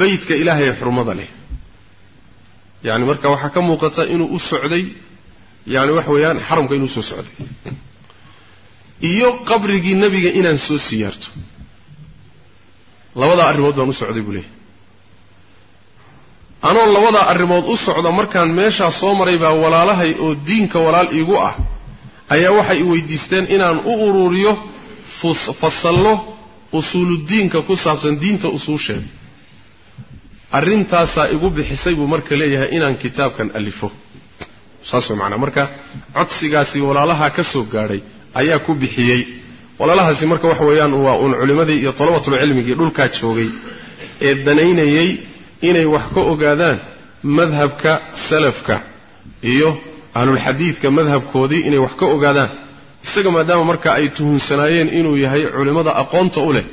beydka ilaahay ee xurmada leh. Yani marka waxaa ka muuqata inuu u socday yani waxa weeyaan xaramka inuu soo socday. Iyo qabrigii nebiga inaan soo siyaarto. Labadaa arrimood baan u socday buu leeyahy anoo labadaa arrimood u socda markaan meeshaa soo maray baa walaalahay oo diinka walaal iigu ah. Ayaa waxay i weydiisteen inaan u ururiyo fasallo usuuludiinka ku saabsan diinta usuusheeda arrintaasaa igu bixisay buu marka leeyahay inaan kitaabkan alifo. Saas way macnaa. Marka codsigaasi walaalaha ka soo gaadhay ayaa ku bixiyey. Walaalahaasi marka waxa weeyaan waa uun culimmadii iyo talabatulcilmigii dhulkaa joogay ee danaynayey inay wax ka ogaadaan madhabka salafka iyo ahlulxadiidka madhabkoodii inay wax ka ogaadaan. Isaga maadaama marka ay tuhunsanaayeen inuu yahay culimmada aqoonta u leh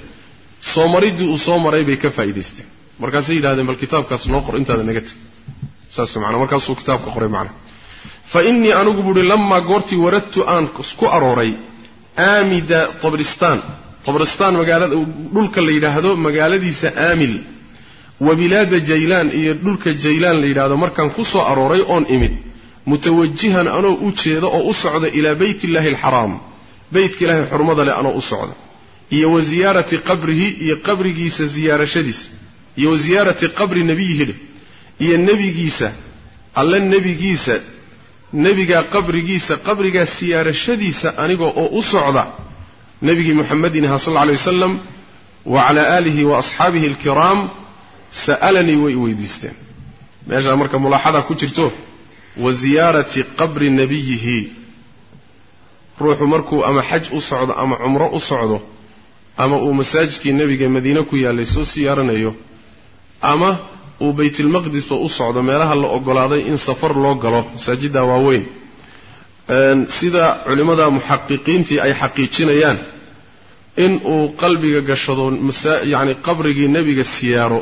soo mariddii uu soo maray bay ka faa'iidaysteen. Markaasay yidhahdeen bal kitaabkaas noo qor intaada naga teg saas manaa markaasuu kitaabka qoray macna fa innii anigu buuhi lamaa goortii waradtu aan ku arooray aamida tabristaan tabristaan magaalada dhulka la yidhaahdo magaaladiisa aamil wa bilaada jaylaan iyo dhulka jaylaan la yidhaahdo markaan ku soo arooray oon imid mutawajihan anoo u jeeda oo u socda ilaa beyt illaahi alxaraam beytka ilaahay xurmada leh anoo u socda iyo wa ziyaarati qabrihi iyo qabrigiisa ziyaarashadiisa iyo wa ziyaarati qabri nebiyihi dheh iyo nebigiisa alle nebigiisa nebigaa qabrigiisa qabrigaa siyaarashadiisa aniga oo u socda nebigii muxamedin aha sal alla alay wasalam wa calaa aalihi wa asxaabihi alkiraam sa'alanii way weydiisteen meeshaa marka mulaaxadaa ku jirto wa ziyaarati qabri nebiyihi ruuxu markuu ama xaj u socdo ama cumro u socdo ama uu masaajidkii nebiga madiine ku yaallay soo siyaaranayo ama uu baytilmaqdisba u socdo meelaha la ogolaaday in safar loo galo masaajidda waaweyn sida culimmada muxaqiqiintii ay xaqiijinayaan in uu qalbiga gashado yacni qabrigii nebiga siyaaro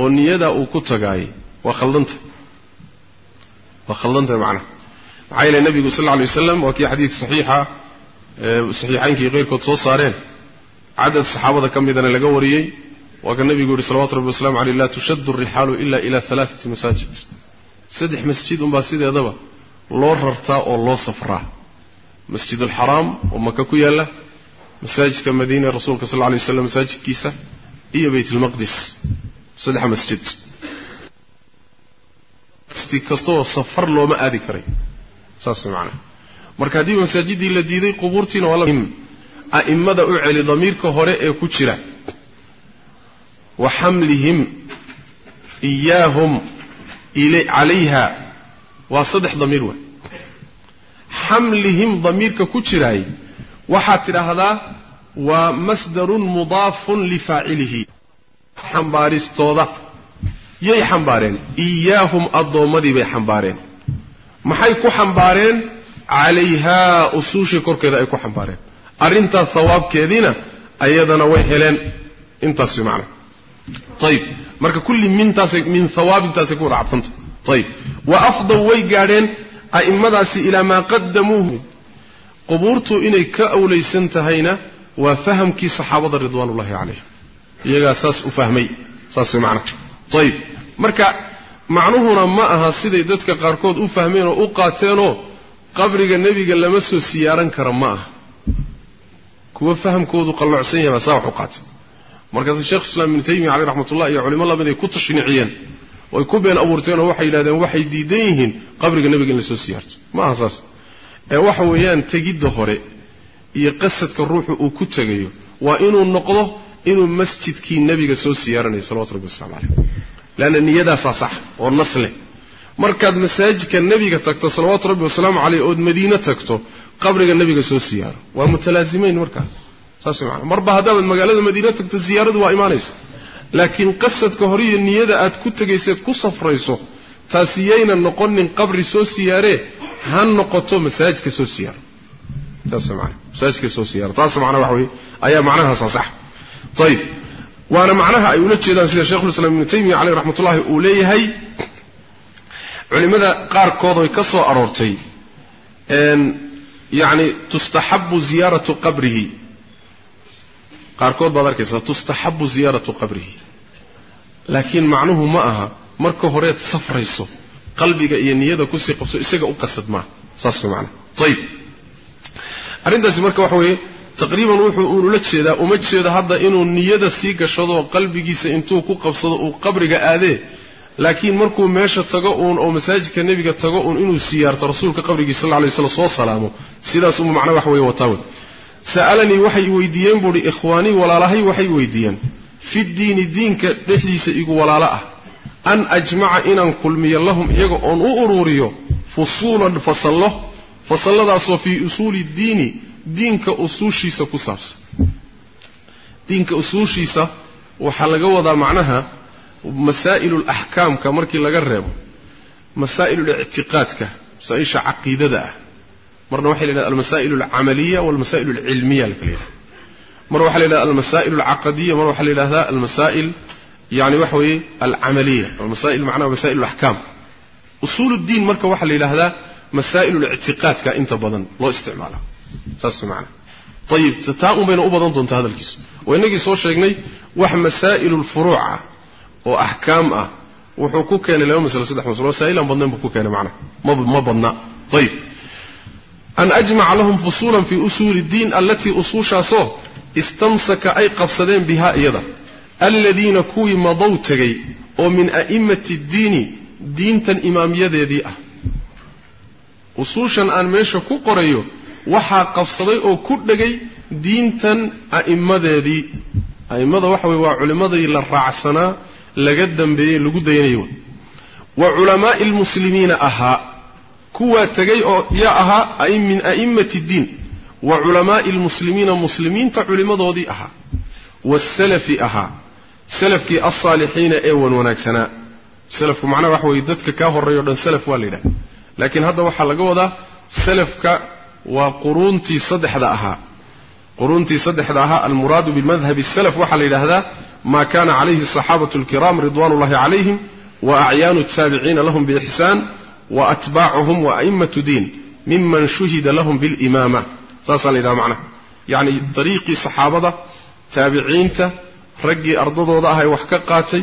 oo niyadaa uu ku tagaayay waa khaldanta. Waa khaldanta macnaha maxaa yeele nebigu sal alla lay waslam waa kii xadiid saxiixa saxiixaynkii keyrkood soo saareen. Cadad saxaabada ka midana laga wariyey. Waa ka nebigu yihi salawatu rabbi waslamu aleyh laa tushaddu alrixaalu ila ila alaaati masaajid. Saddex masjid unbaa sideedaba loo rartaa oo loo safraa. Masjid alxaraam oo maka ku yaalla masaajidka madiine rasuulka sal lla lay waslam masaajidkiisa iyo bayt almaqdis saddex masjid. Kastoo safar looma aadi karay. Saas macnaha marka haddii masaajidii la diiday qubuurtiina waa a'immada u celi damiirka hore ee ku jira. Wa xamlihim iyaahum calayha. Waa saddex damiir wey. Xamlihim damiirka ku jiraay waxaad tidhaahdaa waa masdarun mudaafun lifaacilihi xambaaristooda. Yay xambaareen. Iyaahum addoommadii bay xambaareen. Maxay ku xambaareen? Calayhaa usuushii korkeeda ay ku xambaareen. Arrintaas hawaabkeediina ayadana way heleen. Intaas way macnaha ayib marka kulli mintaasay min hawaabintaasay ku wada ayib wa afdaw way gaadheen a'immadaasi ilaa maa qadamuuhu qubuurtu inay ka awlaysan tahayna waa fahamkii saxaabada ridwaanullahi calayhim iyagaa saas u fahmay saas way macnaha ayib marka macnuhuna ma aha siday dadka qaarkood u fahmeen oo u qaateenoo qabriga nebiga lama soo siyaaran kara ma aha. Kuwa fahamkoodu qalloocsan yahay baa saa wax u qaatay markaase sheekhu islaam ibnu taymiya caleyh raxmatullah iyo culimo la mid ay ku tashniiciyeen oy ku been abuurteen oo waxay yidhahdeen waxay diidan yihiin qabriga nebiga in la soo siyaarto. Ma aha saas. Ee waxa weeyaan tegidda hore iyo qasadka ruuxu uu ku tegayo waa inuu noqdo inuu masjidkii nebiga soo siyaaranayo salawatu rabbi waslamu caleyh leanna niyadaasaa sax oo nas leh. Markaad masaajidka nebiga tagto salawaatu rabbi wasalaamu caleyh ood madiine tagto qabriga nebiga soo siyaaro. Waa mutalaazimayn markaas saas way maanaa marba haddaabad magaalada madiine tagto siyaaradu waa imaanaysa. Laakiin qasadka hore iyo niyada aad ku tegayseed ku safrayso taasi yayna noqonin qabri soo siyaaree ha noqoto masaajidka soo siyaaro. Saas way maanaa masaajidka soo siyaaro. Taas macnaa waxa weye ayaa macnahaasa sax ayib waana macnaha ay ula jeedaan sida shekhulislaam ibnu taymiya caleyh raxmatullahi uu leeyahay. Culimmada qaarkood oy ka soo aroortay yacni tustaxabu ziyaaratu qabrihi. Qaarkood baad arkaysaa tustaxabu ziyaaratu qabrihi. Laakiin macnuhu ma aha marka horeed safrayso qalbiga iyo niyada ku sii qabso isaga u qasad maa saas way macnaha ayib arrintaasi marka waxa weeye taqriiban wuxuu uunula jeedaa uma jeedo hadda inuu niyada sii gashado qalbigiisa intuu ku qabsado uu qabriga aadee laakiin markuu meesha tago uun oo masaajidka nebiga tago uun inuu siyaarto rasuulka qabrigiisa sal lay slam soo salaamo. Sidaas uma macna wax wey sa'alanii waxay weydiiyeen buuhi ikhwaanii walaalahay waxay weydiiyeen. Fi diini diinka dhexdiisa igu walaalo ah. An ajmaca inaan kulmiyo lahum iyaga oon u uruuriyo fusuulan fasallo. Fasalladaasoo fii usuuli diini diinka usuushiisa ku saabsan. Diinka usuushiisa waxaa laga wadaa macnaha masaa'ilu alaxkaamka markii laga reebo masaa'ilulictiqaadka masaa-isha caqiidada ah. Marna waxa la yidhahda almasaa'il alcamaliya walmasaa'il alcilmiya la kala yidhahda mar waxaa la yidhahda almasaa'il alcaqadiya mar waxaa la yidhahdaa almasaa'il yani waxa weeye alcamaliya masail macnaha masaa'il alaxkaam usuul marka waxaa la yidhaahdaa masaa'il lictiqaadka inta badan loo isticmaala saas macana ayib taa un bayna u badan doontaa hadalkiisu oo innagii soo sheegnay wax masaa'ilu lfuruuc ah oo axkaam ah. Wuxuu ku keenay laba maslo saddex maslo masaa'ilaan badnayn buu ku keenay macnaha ma badna. Ayib an ajmaca lahum fusuulan fii usuuli ddiin allatii usuushaasoo istamsaka ay qabsadeen bihaa iyada. Aladiina kuwii madow tegay oo min a'immati ddiini diintan imaamyadeedii ah. Usuushan aan meesha ku qorayo waxaa qabsaday oo ku dhegay diintan a'immadeedii. A'immada waxa weye waa culimmadii la raacsanaa laga dambeeyey lagu dayanayo wa culamaa'i almuslimiina ahaa kuwaa tegay oo yaa ahaa min a'immati ddiin wa culamaa'i almuslimiina muslimiinta culimmadoodii ahaa. Waasalafi ahaa salafkii alsaalixiina ee wan wanaagsanaa salafku macnaha waxa weeye dadka kaa horreeyo o dhan salaf waa la yidhaha laakiin hadda waxaa laga wadaa salafka waa quruuntii saddexda ahaa. Quruuntii saddexda ahaa almuraadu bimadhabi salaf waxaa la yidhaahdaa maa kana calayhi asaxaabatu alkiraam ridwan ullahi calayhim wa acyaanu taabiciina lahum biixsaan wa atbaacuhum wa a'immatu diin miman shuhida lahum bilimaama. Saasaa la yidhaha macnaha. Yacni dariiqii saxaabada taabiciinta raggii ardadooda ahay wax ka qaatay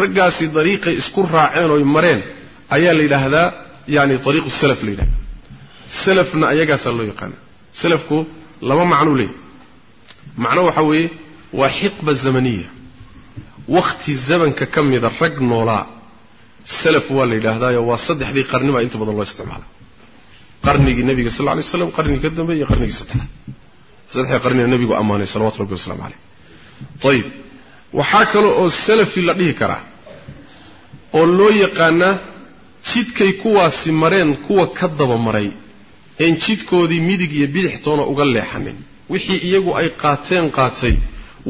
raggaasi dariiqay isku raaceen oy mareen ayaa la yidhaahdaa yani ariiqu salaf la yidhahda salafna ayagaasaa loo yaqaana salafku laba macnuu leeyahy macno waxaa weeye waa xiqba zamaniya. Wakhti zamanka ka mida rag noolaa salaf waa la yidhaahdaayo waa saddexdii qarni baa inta badan loo isticmaala. Qarnigii nebiga sal lla alay slam qarnigii ka dambeey iyo qarnigii saddexaad. Saddexdii qarniga nebigu ammaanay salawatu rabbi waslamu caleyh ayib waxaa kale oo salafi la dhihi karaa oo loo yaqaanaa jidkay kuwaasi mareen kuwa ka daba maray een jidkoodii midig iyo bidixtoona uga leexanin. Wixii iyagu ay qaateen qaatay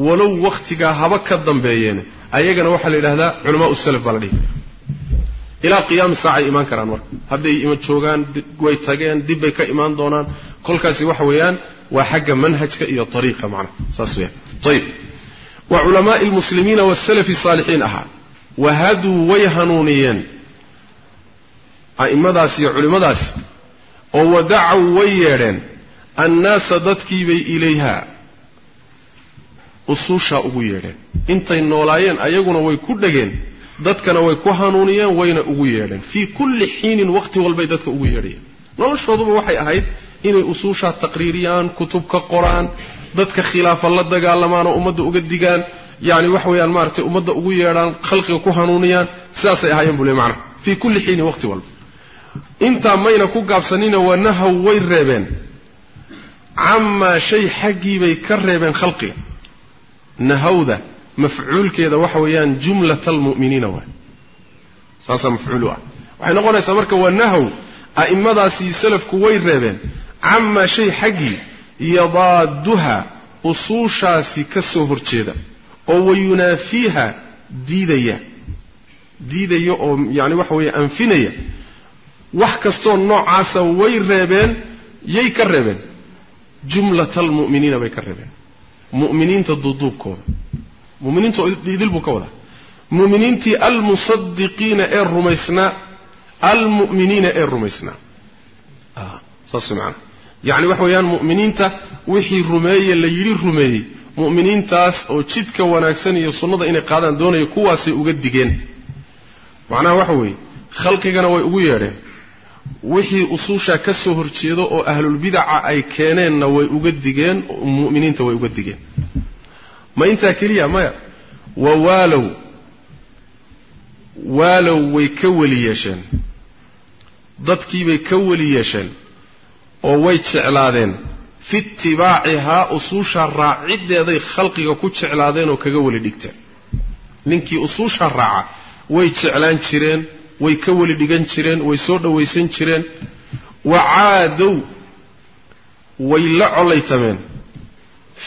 walow wakhtigaa haba ka dambeeyeen ayagana waxaa la yidhahdaa culamaau salaf baa la dhihi karaa. Ilaa qiyaami saacay imaan karaan marka. Hadday ima joogaan way tageen dibbay ka imaan doonaan. Kolkaasi waxa weeyaan waa xagga manhajka iyo ariiqa macnaha saas weyaan ayib wa culamaai almuslimiina wasalafi saalixiin ahaa wahaduu way hanuuniyeen. A'immadaas iyo culimmadaasi oo wadacaw way yeedheen annaasa dadkiibay ilayhaa usuushaa ugu yeedheen. Intay noolaayeen ayaguna way ku dhegeen. Dadkana way ku hanuuniyeen wayna ugu yeedheen. Fii kulli xiinin wakhti walbay dadka ugu yeedhayeen. Noloshooduba waxay ahayd inay usuushaa taqriiriyaan kutub ka qoraan dadka khilaafa la dagaalamaan oo ummadda uga digaan. Yani wax weeyaan maaratay ummadda ugu yeedhaan khalqiga ku hanuuniyaan. Sidaasay ahaayeen buu le macnaha fii kulli xiinin wakhti walba intaa mayna ku gaabsanina wanahaw way reebeen. Camaa shay xaggiibay ka reebeen khalqiga nahawda mafcuulkeeda waxa weeyaan jumlata almu'miniina waay. Saasaa mafcuul u ah. Waxay noqonaysaa marka wanahaw a'immadaasi salafku way reebeen. Camaa shay xaggii yadaaduha usuushaasi ka soo horjeeda. Oo wayunaafiiha diidaya. Diidaya oo yani waxa weeye anfinaya wax kastoo noocaasa way reebeen yay ka reebeen. Jumlata almu'miniina bay ka reebeen. Mu'miniinta duuduubkooda muminiinta idil buu ka wadaa. Mu'miniintii almusadiqiina ee rumaysnaa almu'miniina ee rumaysnaa. Saas macanaa yacni waxa weeyaan mu'miniinta wixii rumeeye la yidhi rumeeyey mu'miniintaas oo jidka wanaagsan iyo sunnada inay qaadaan doonaya kuwaasay uga digeen. Macnaha waxa weeye khalqigana way ugu yeedheen wixii usuushaa ka soo horjeedo oo ahlulbidaca ay keeneenna way uga digeen mu'miniinta way uga digeen. Ma intaa keliya maya? Wa waalow waalow way ka weli yeesheen. Dadkiibay ka weli yeesheen oo way jeclaadeen. Fi itibaacihaa usuusha raaciddeeday khalqiga ku jeclaadeen oo kaga weli dhigteen. Ninkii usuusha raaca way jeclaan jireen way ka weli dhigan jireen way soo dhowaysan jireen wa caadow way la collaytameen.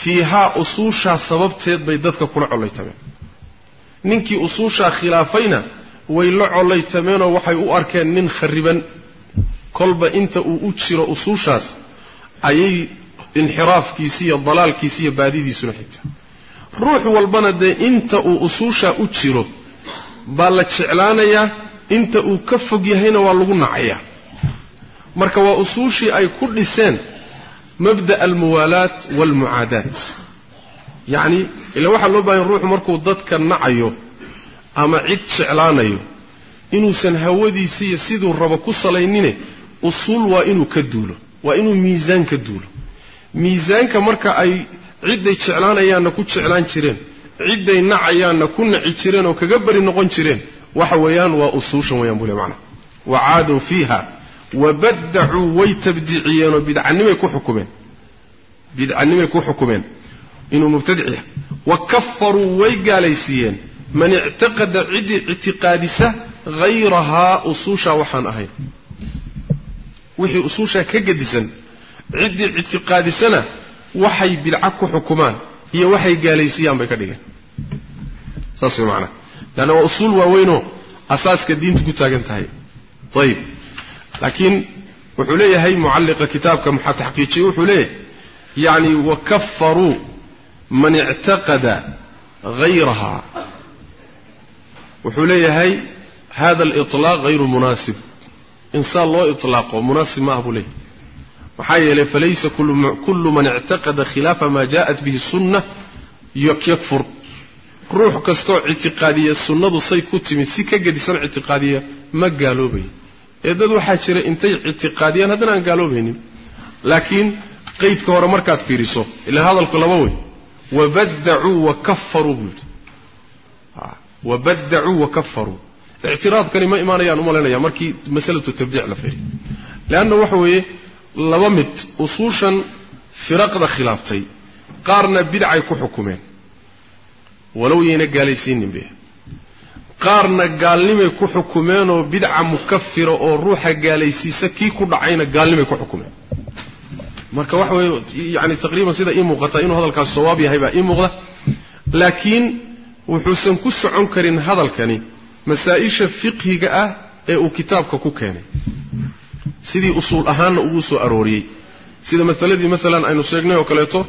Fiihaa usuushaa sababteed bay dadka kula collaytameen. Ninkii usuushaa khilaafayna way la collaytameenoo waxay u arkeen nin khariban. Kolba inta uu u jiro usuushaas ayay inxiraafkiisi iyo dalaalkiisi iyo baadidiisuna xigta. Ruux walbana dee inta uu usuushaa u jiro baa la jeclaanayaa inta uu ka fog yahayna waa lagu nacayaa marka waa usuushii ay ku dhiseen mabda' almuwaalaat waalmucaadaat yacni ila waxaa loo bahanya ruuxu markuu dadka nacayo ama cid jeclaanayo inuusan hawadiisa iyo siduu rabo ku salaynine usuul waa inuu ka duulo waa inuu miisaan ka duulo. Miisaanka marka ay cidday jeclaanayaanna ku jeclaan jireen cidday nacayaanna ku naci jireen oo kaga bari noqon jireen waxa weeyaan waa usuushan weyaan buu le macana wa caaduu fiiha. Wabaddacuu way tabdiiciyeenoo bidcanimay ku xukumeen bidcanimay ku xukumeen inuu mubtadic yahay. Wa kafaruu way gaalaysiiyeen. Man ictaqada ciddii ictiqaadisa hayrahaa usuushaa waxaan ahayn wixii usuushaa ka gedisan ciddii ictiqaadisana waxay bidca ku xukumaan iyo waxay gaalaysiiyaan bay ka dhigeen. Saas way macanaha lanna waa usuul waaweynoo asaaska diinta ku taagan tahay. Ayib laakiin wuxuu leeyahay mucalliqa kitaabka taxqiijiye wuxuu leeyahay yacni wakafaruu man ictaqada hayraha wuxuu leeyahay hada aliطlaaq hayru munaasib. Insaan loo ilaaqo munaasib maaha buu leeyahay. Maxaa yeelay falaysa kullu man ictaqada khilaafa ma jaءat bihi sunna yakfur ruux kastoo ictiqaadiya sunnadu say ku timid si ka gedisan ictiqaadiya ma gaaloobayo ee dad waxaa jira intay ictiqaadiyaan haddana aan gaaloobaynin. Laakiin qaydka hore markaad fiiriso ilaan hadalku laba wey wabaddacuu wa kafaruu buu yidhi. Wabaddacuu wa kafaruu ictiraadkani ma imaanayaan u malaynaya markii masalatu tabdiic la fiiriyo leanna waxa weeye laba mid usuushan firaqda khilaaftay qaarna bidcay ku xukumeen walow yayna gaalaysiininbe qaarna gaalnimay ku xukumeenoo bidca mukafira oo ruuxa gaalaysiisa kii ku dhacayna gaalnimay ku xukumeen. Marka waxa weeye yani taqriiban sida ii muuqata inuu hadalkaas sawaab yahay baa ii muuqda. Laakiin wuxuusan ku socon karin hadalkani masaa-isha fiqhiga ah ee uu kitaabka ku keenay. Sidii usuul ahaanna ugu soo arooriyey. Sida maaladii masalan aynu sheegnay oo kaleeto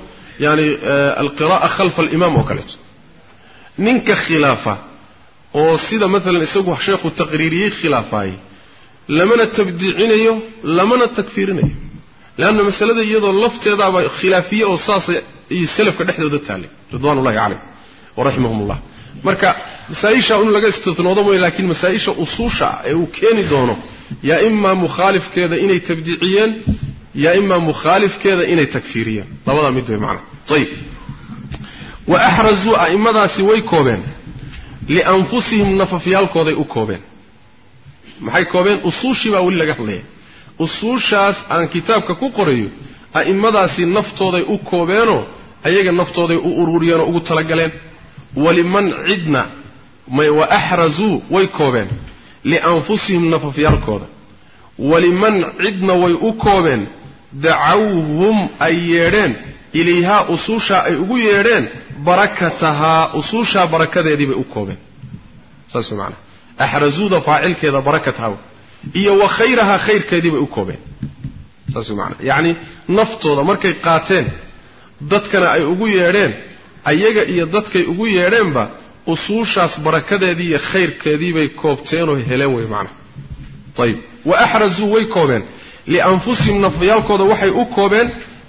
yani alqira'a khalfa alimaam oo kaleeto ninka khilaafa oo sida maalan isagu sheekhu taqriiriyey khilaafaayey lamana tabdiicinayo lamana takfiirinayo. Leanna masalada iyadoo lafteedaaba khilaafiye oo saasa iyo salafka dhexdooda taallay ridwan ullahi calayh waraximahum ullah marka masaa-isha in laga istinoodo mooye laakiin masaa-isha usuusha ee uu keeni doono yaa imaa mukhaalifkeeda inay tabdiiciyeen yaa imaa mukhaalifkeeda inay takfiiriyeen. Labadaa mid wey macana ayib wa axrazuu a'immadaasi way koobeen. Lianfusihim nafafyaalkooday u koobeen. Maxay koobeen? Usuushii baa weli laga hadlaya. Usuushaas aan kitaabka ku qorayo a'immadaasi naftooday u koobeenoo ayaga naftooday u ururiyeenoo ugu talagaleen. Waliman cidna wa axrazuu way koobeen. Lianfusihim nafafyaalkooda. Waliman cidna way u koobeen. Dacawhum ay yeedheen ilayhaa usuushaa ay ugu yeedheen barakatahaa usuushaa barakadeedii bay u koobeen. Saas way macanaha axrazuuda faacilkeeda barakataha iyo wa khayrahaa khayrkeedii bay u koobeen. Saas way macanaha yacni naftooda markay qaateen dadkana ay ugu yeedheen ayaga iyo dadkay ugu yeedheenba usuushaas barakadeedii iyo khayrkeedii bay koobteenoo heleen wey macnaha ayib wa axrazuu way koobeen. Lianfusihim nafyaalkooda waxay u koobeen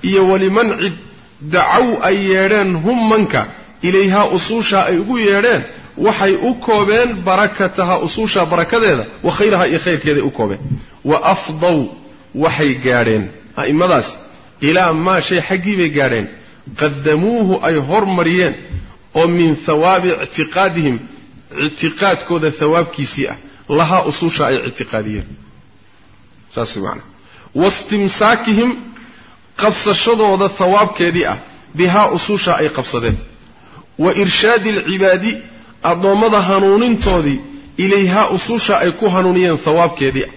iyo waliman cid dacaw ay yeedheen hum manka ilayhaa usuushaa ay ugu yeedheen waxay u koobeen barakataha usuushaa barakadeeda wa khayraha iyo khayrkeeday u koobeen. Wa afdaw waxay gaadheen a'immadaas ilaa maa shay xaggii bay gaadheen. Qadamuuhu ay hormariyeen oo min hawaabi ictiqaadihim ictiqaadkooda hawaabkiisii ah lahaa usuusha ay ictiqaadiyeen saas maana waistimsaakihim qabsashadooda hawaabkeedii ah bihaa usuusha ay qabsadeen. Wa irshaadi alcibaadi addoommada hanuunintoodii ilayhaa usuusha ay ku hanuuniyeen hawaabkeedii ah.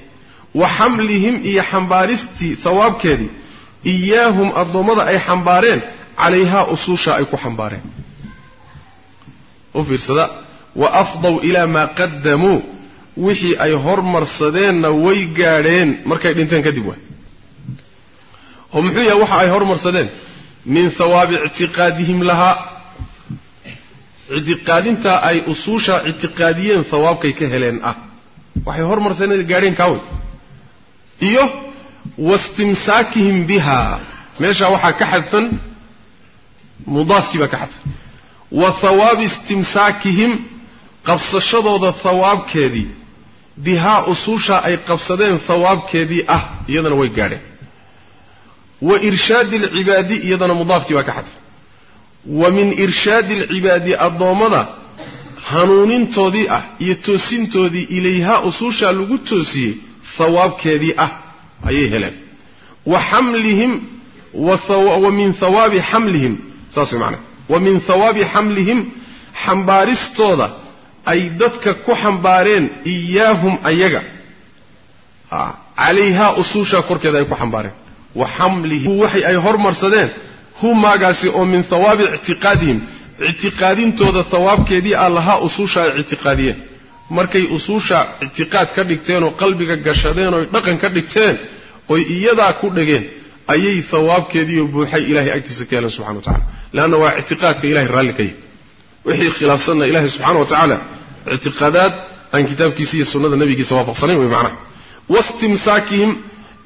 Wa xamlihim iyo xambaaristii hawaabkeedii iyaahum addoommada ay xambaareen calayhaa usuusha ay ku xambaareen. U fiirsada wa afdaw ilaa maa qadamuu wixii ay hormarsadeenna way gaadheen markay dhinteen kadib waay oo muxuu yahay waxa ay hormarsadeen min hawaabi ictiqaadihim lahaa ictiqaadintaa ay usuusha ictiqaadiyeen hawaabkay ka heleen ah. Waxay hormarsanad gaadheen kaawey iyo wastimsaakihim biha. Meeshaa waxaa ka xadfan mudaafkii baa ka xadfan. Wa hawaabi istimsaakihim qabsashadooda hawaabkeedii bihaa usuushaa ay qabsadeen hawaabkeedii ah iyadana way gaadheen wa irshaadi alcibaadi iyadana mudaafkii baa ka xadfan wa min irshaadi alcibaadi addoommada hanuunintoodii ah iyo toosintoodii ilayhaa usuushaa lagu toosiyey hawaabkeedii ah ayay heleen. Wa xamlihim wa min hawaabi xamlihim saas way macnaa. Wa min hawaabi xamlihim xambaaristooda ay dadka ku xambaareen iyaahum ayaga. Calayhaa usuushaa korkeeda ay ku xambaareen wa xamlihim waxay ay hormarsadeen hu maagaasi oo min hawaabi ictiqaadihim ictiqaadintooda hawaabkeedii ah lahaa usuusha ay ictiqaadiyeen. Markay usuusha ictiqaad ka dhigteen oo qalbiga gashadeen oy dhaqan ka dhigteen oy iyadaa ku dhegeen ayay hawaabkeediiyo buuxay ilahay agtiisa ka heleen subxana wa tacala leanna waa ictiqaadka ilahay raalli ka yahy wixii khilaafsanna ilahay subxana wa tacaala ictiqaadaad aan kitaabkiisa iyo sunnada nabigiisa waafaqsanayn wey macnaha. Wastimsaakihim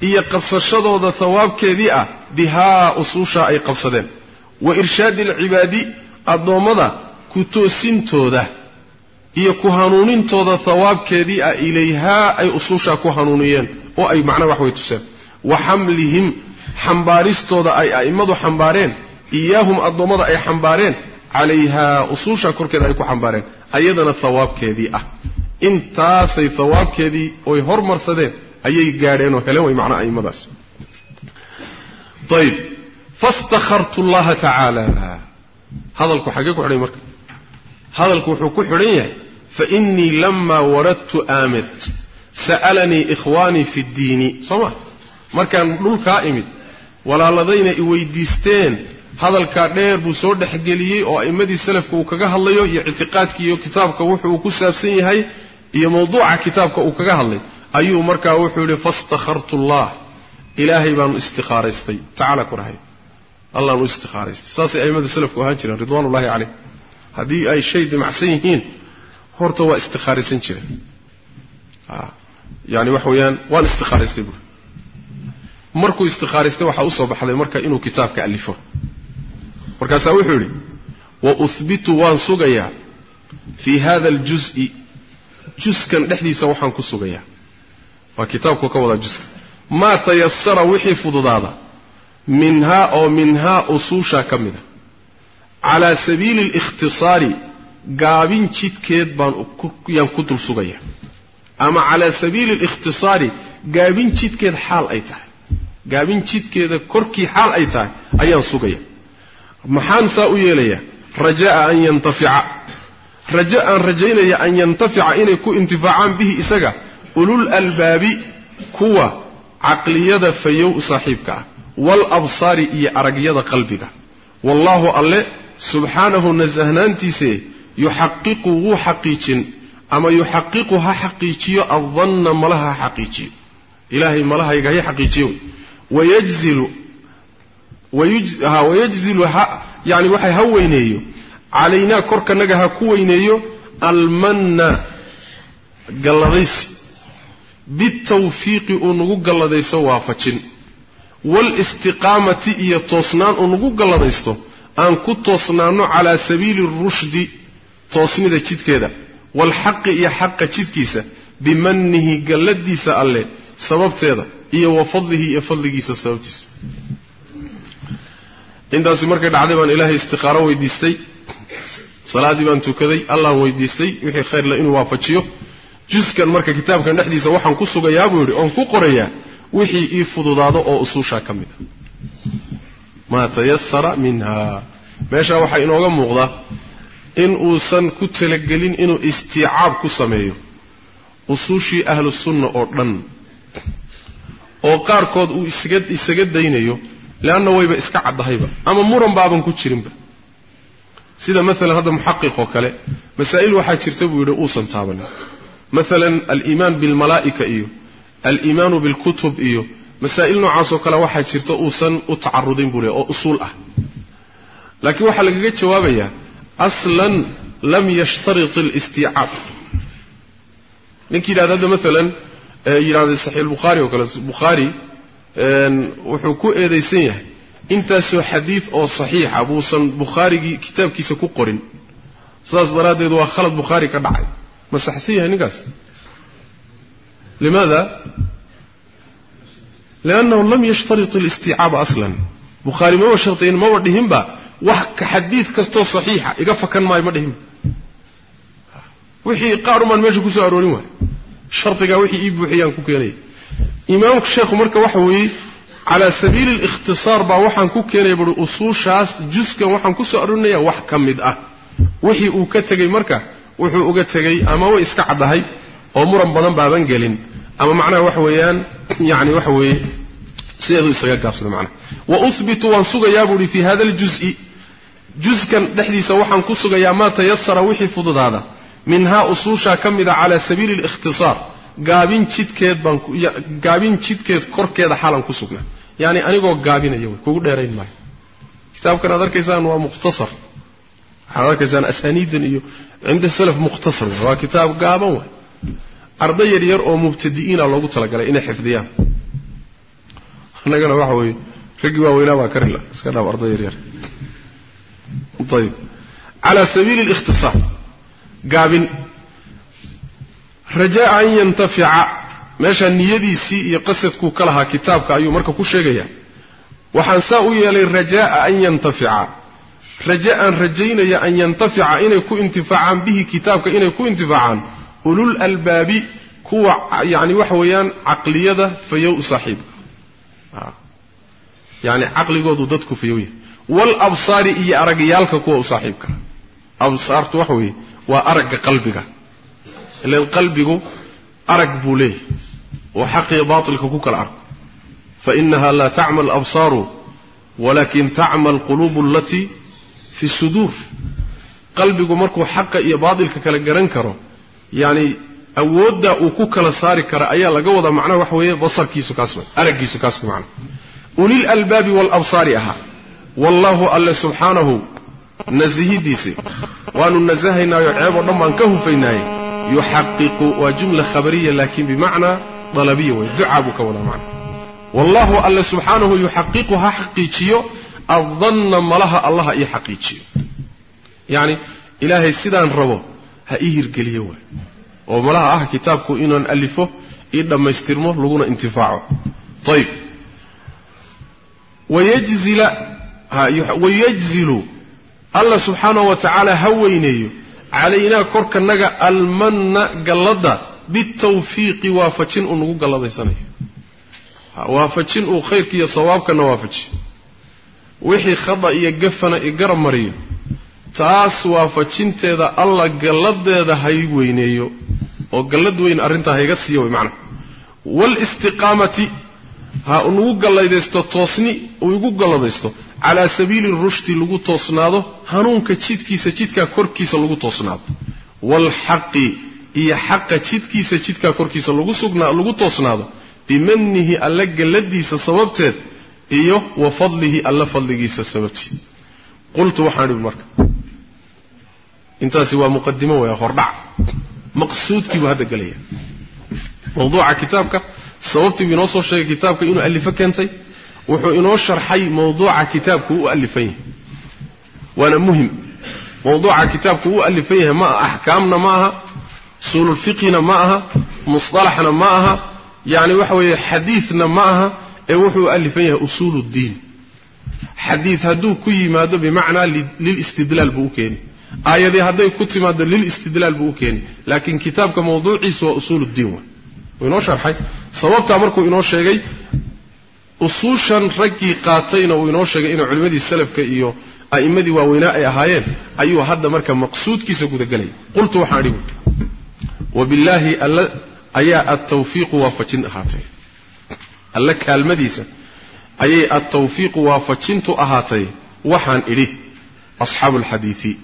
iyo qabsashadooda hawaabkeedii ah bihaa usuusha ay qabsadeen. Wa irshaadi alcibaadi addoommada ku toosintooda iyo ku hanuunintooda hawaabkeedii ah ilayhaa ay usuushaa ku hanuuniyeen oo ay macnaha wax way tuseen. Wa xamlihim xambaaristooda ay a'immadu xambaareen iyaahum addoommada ay xambaareen calayhaa usuushaa korkeeda ay ku xambaareen ayadana hawaabkeedii ah. Intaasay hawaabkeedii oy hormarsadeen ayay gaadheen oo heleen way macnaa a'immadaas ayb fastakhartu llaha tacaala hadalku xaggee ku xidhan marka. Hadalku wuxuu ku xidhan yahay fainii lamaa waradtu aamid sa'alanii ikhwaanii fi ddiini. Soo ma? Markaan dhulkaa imid walaaladayna i hadalkaa dheer buu soo dhexgeliyey oo a'immadii salafka uu kaga hadlayo iyo ictiqaadkii iyo kitaabka wuxuu ku saabsan yahay iyo mawduuca kitaabka uu kaga hadlay ayuu markaa wuxuu yidhi fastakhartu allah ilaahay baanu istikhaaraystay tacaala ku dhahay allaanu istikhaaraystay saasay a'immada salafku ahaan jireen ridwaanullahi caleyh haddii ay shay dimacsan yihiin horta waa istikhaaraysan jireen. Yani waxa weeyaan waan istikhaaraystay buuri markuu istikhaaraystay waxaa u soo baxday marka inuu kitaabka alifo markaasaa wuxuu yidhi wa uhbitu waan sugayaa. Fii hada aljuzi juskan dhexdiisa waxaan ku sugayaa waa kitaabku ka wadaa juska maa tayasara wixii fududaada minhaa oo minhaa usuusha ka mida. Calaa sabiili alikhtisaari gaabin jidkeed baan yaan ku dul sugaya. Ama calaa sabiili alikhtisaari gaabin jidkeed xaal ay tahay. Gaabin jidkeeda korkii xaal ay tahay ayaan sugaya. Maxaan saa u yeelayaa? Rajaa an yantafica. Raja aan rajaynaya an yantafica inay ku intifaacaan bihi isaga ulul albaabi kuwa caqliyada fayow saaxiibka ah wal absaari iyo aragyada qalbiga. Wallaahu alle subxaanahu nasahnaantiise yuxaqiqu wuu xaqiijin ama yuxaqiqu ha xaqiijiyo addanna malaha ha xaqiijiyo. Ilaahay malahayga ha xaqiijiyo. Wayajzilu wayajzilu yani waxay ha weyneeyo. Calaynaa korkanaga ha ku weyneeyo almanna galladaysi bitawfiiqi uu nagu galladayso waafajin. Waalistiqaamati iyo toosnaan uu nagu galladaysto aan ku toosnaanno calaa sabiili rushdi toosnida jidkeeda. Waalxaqi iyo xaqa jidkiisa bimannihi galladiisa alle sababteeda iyo wa fadlihi iyo fadligiisa sababtiisa. Intaasi markay dhacday baan ilaahay istikhaaro weydiistay. Salaaddii baan tukaday allahan weydiistay wixii khayrle inuu waafajiyo juskan marka kitaabkan dhexdiisa waxaan ku sugayaa buu yidhi oon ku qorayaa wixii ii fududaado oo usuushaa ka mid a maa tayasara minha. Meeshaa waxaa inooga muuqda in uusan ku talagelin inuu istiicaab ku sameeyo usuushii ahlu sunna oo dhan oo qaarkood uu isaga isaga daynayo leanna wayba iska caddahayba ama muran baaban ku jirinba. Sida maalan hadda muxaqiq oo kale masaa'il waxaa jirta buu yidhi uusan taabanin maalan aliimaan bilmalaa'ika iyo aliimaanu bilkutub iyo masaa'il noocaasoo kale waxaa jirta uusan u tacarudin buu leey oo usuul ah. Laakiin waxaa lagaga jawaabayaa aslan lam yashtarit alistiicaab ninkii yidhahda hadda maalan yidhahda saxiix bukhaari oo kale bukhaari wuxuu ku eedaysan yahay intaasoo xadiid oo saxiixa buusan bukhaarigii kitaabkiisa ku qorin. Sidaas daraaddeed waa khalad bukhaari ka dhacay ma saxsan yahay ninkaas? Limaada? Liannahu lam yashtarit alistiicaaba aslan. Bukhaari maba shartayn maba dhihinba wax xadiid kastoo saxiixa iga fakan maayo ma dhihinba wixii qaar umaan meesha ku soo aroorin waay. Shardigaa wixii ii buuxiyaan ku keenaya imaamku sheekhu marka waxa weeye calaa sabiili alikhtisaar baa waxaan ku keenaya buhi usuushaas juskan waxaan ku soo arorinaya wax wuxuu uga tegey ama way iska caddahay oo muran badan baaban gelin. Ama macnaha waxa weeyaan yani waxa weeye sideedu isaga gaabsada macnaha. Wa uhbitu waan sugayaa buuhi fii hada aljuzi juskan dhexdiisa waxaan ku sugayaa maa tayasara wixii fududaada. Minhaa usuushaa ka mida calaa sabiili alikhtisaar gaabin jidkeed baan gaabin jidkeed korkeeda xaalan ku sugnaa. Yacni anigoo gaabinaya wey kugu dheerayn maayo. Kitaabkan aad arkaysaan waa mukhtasar waxaad arkaysaan asaaniidan iyo cinda salaf mukhtasar waa kitaab gaaban waay. Arday yar yar oo mubtadi'iina loogu talagalay inay xifdiyaan. Annagana waxa weeye raggii waaweynaa baa karila iska dhaaf arday yar yar. Ayib. Calaa sabiili alikhtisaar. Gaabin. Rajaa an yantafica. Meeshaa niyadiisii iyo qasadkuu ka lahaa kitaabka ayuu marka ku sheegayaa. Waxaan saa u yeelay rajaa'a an yantafica raja aan rajaynaya an yantafica inay ku intifaacaan bihi kitaabka inay ku intifaacaan ulul albaabi kuwa yani waxa weeyaan caqliyada fayow saaxiibka yani caqligoodu dadku fayow yahay. Waalabsaari iyo aragyaalka kuwa u saaxiibka. Absaartu waxa weeye waa aragga qalbiga. Ilan qalbigu arag buu leeyahy oo xaqiyo baatilka ku kala arko. Fa inaha laa tacma alabsaaru walakin tacma alquluubu alatii fi suduur. Qalbigu markuu xaqa iyo baatilka kala garan karo yacni awooddaa uu ku kala saari kara ayaa laga wadaa macnaha waxa weeye basarkiisu kaas araggiisu kaas way macnaha ulil waalabsaari ahaa. Wallaahu alle subxaanahu nasihidiisi waanu nasahaynaayo ceeb oo dhan baan ka hufaynaaye. Yuxaqiqu waa jumla khabariya laakiin bimacnaa dalabiya wey ducaa buu ka wadaa macna. Wallaahu alle subxaanahu yuxaqiqu ha xaqiijiyo addanna malaha allaha ii xaqiijiyo yacni ilaahay sidaan rabo ha ii hirgeliyo waay oo malaha ah kitaabku inaan alifo ii dhammaystirmo laguna intifaaco ayib wayajzilu alla subxaanahu wa tacaala ha weyneeyo calaynaa korkanaga almanna galladda bitawfiiqi waafajin uu nagu galladaysanayo waafajin uu khayrka iyo sawaabkana waafaji wixii khada iyo gafana i garab mariyo taas waafajinteeda alla galladeeda hay weyneeyo oo gallad weyn arrintaa hayga siiyo way macnaha waalistiqaamati ha nagu galladaysto toosni uu igu galladaysto calaa sabiili rushdi lagu toosnaado hanuunka jidkiisa jidkaa korkiisa lagu toosnaado. Waalxaqi iyo xaqa jidkiisa jidkaa korkiisa lagu toosnaado bimanihi alla galladiisa sababteed iyo wa fadlihi alla fadligiisa sababteed qultu waxaan idhi marka intaasi waa muqadimo weya hordhac. Maqsuudkii buu hadda gelaya mawduuca kitaabka sababtii buu inoo soo sheegay kitaabka inuu alifo keentay wuxuu inoo sharxay mawduuca kitaabku u alifan yahay. Waana muhiim. Mawduuca kitaabku u alifan yahay ma aha axkaamna ma aha usuululfiqhina ma aha musطalaxna ma aha yani waxa weeye xadiidna ma aha ee wuxuu alifan yahay usuul اddiin xadiid hadduu ku yimaado bimacnaa lilistidlaal buu u keeni aayadii hadday ku timaado lilistidlaal buu u keeni laakiin kitaabka mawduuciisu waa usuul اddiin wuu inoo sharxay. Sababtaa markuu inoo sheegay usuushan raggii qaatayna uu inoo sheegay inay culimmadii salafka iyo a'immadii waaweynaa ay ahaayeen ayuu hadda marka maqsuudkiisa gudagelaya qultu waxaan idhi wabillaahi alla ayaa altawfiiqu waafajin ahaatay alle kaalmadiisa ayay altawfiiqu waafajintu ahaatay waxaan idhi asxaabu alxadiidi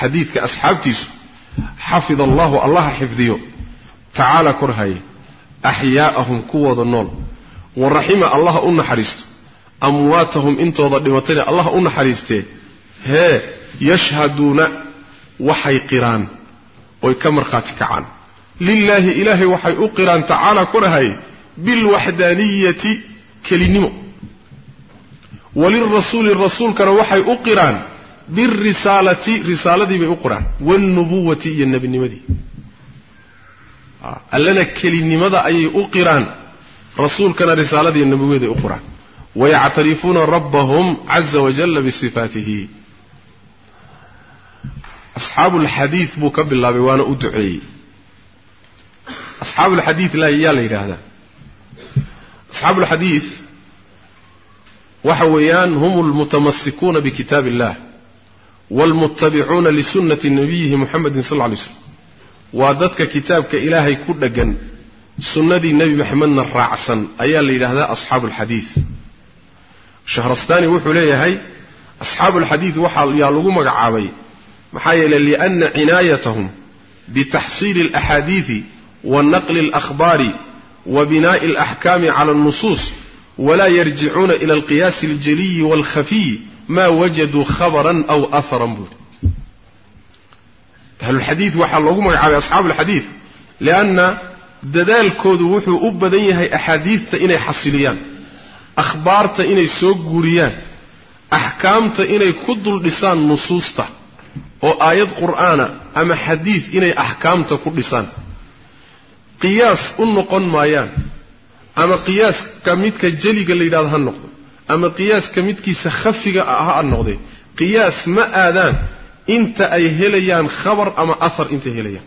xadiidka asxaabtiisu xafid allahu allaha xifdiyo tacaala korhaye axyaa'ahum kuwooda nool wa raxima allaha u naxariisto amwaatahum intooda dhimatayna allaha u naxariistee hee yashhaduuna waxay qiraan oy ka markhaati kacaan. Lilaahi ilaahay waxay u qiraan tacaala korahay bilwaxdaaniyati kelinimo. Walirasuuli rasuulkana waxay u qiraan birisaalati risaaladii bay u qiraan waalnubuwati iyo nebinimadii. Allana kelinimada ayay u qiraan rasuulkana risaaladii iyo nebiyaday u qiraan. Wayactarifuuna rabbahum caza wajalla bisifaatihi. Asxaabulxadiid buu ka bilaabay waana u duceeyey. Asxaabulxadiid yaa la yidhaahdaa asxaabulxadiid waxa weeyaan hum almutamasikuuna bikitaab illah waalmuttabicuuna lisunnati nabiyihi muxamedin sal lla lay slam waa dadka kitaabka ilaahay ku dheggan sunnadii nebi maxamedna raacsan ayaa la yidhaahdaa asxaabu alxadiid shahrastani wuxuu leeyahay asxaabu alxadiid waxaa yaa lagu magacaabay maxaa yeeley lianna cinaayatahum bitaxsiili alaxaadiidi wa naqli alakhbaari wa binaa'i alaxkaami cala alnusuus walaa yarjicuuna ila alqiyaasi aljaliyi waalkhafiy maa wajaduu khabaran aw aharan buuri ahlulxadiid waxaa loogu magacaabay asxaabu alxadiid lianna dadaalkoodu wuxuu u badan yahay axaadiidta inay xasiliyaan akhbaarta inay soo guuriyaan axkaamta inay ku dul dhisaan nusuusta oo aayad qur'aana ama xadiid inay axkaamta ku dhisaan qiyaas u noqon maayaan ama qiyaaska midka jeliga la yidhahdo ha noqdo ama qiyaaska midkiisa khafiga ha noqdee qiyaas ma aadaan inta ay helayaan khabar ama ahar intay helayaan.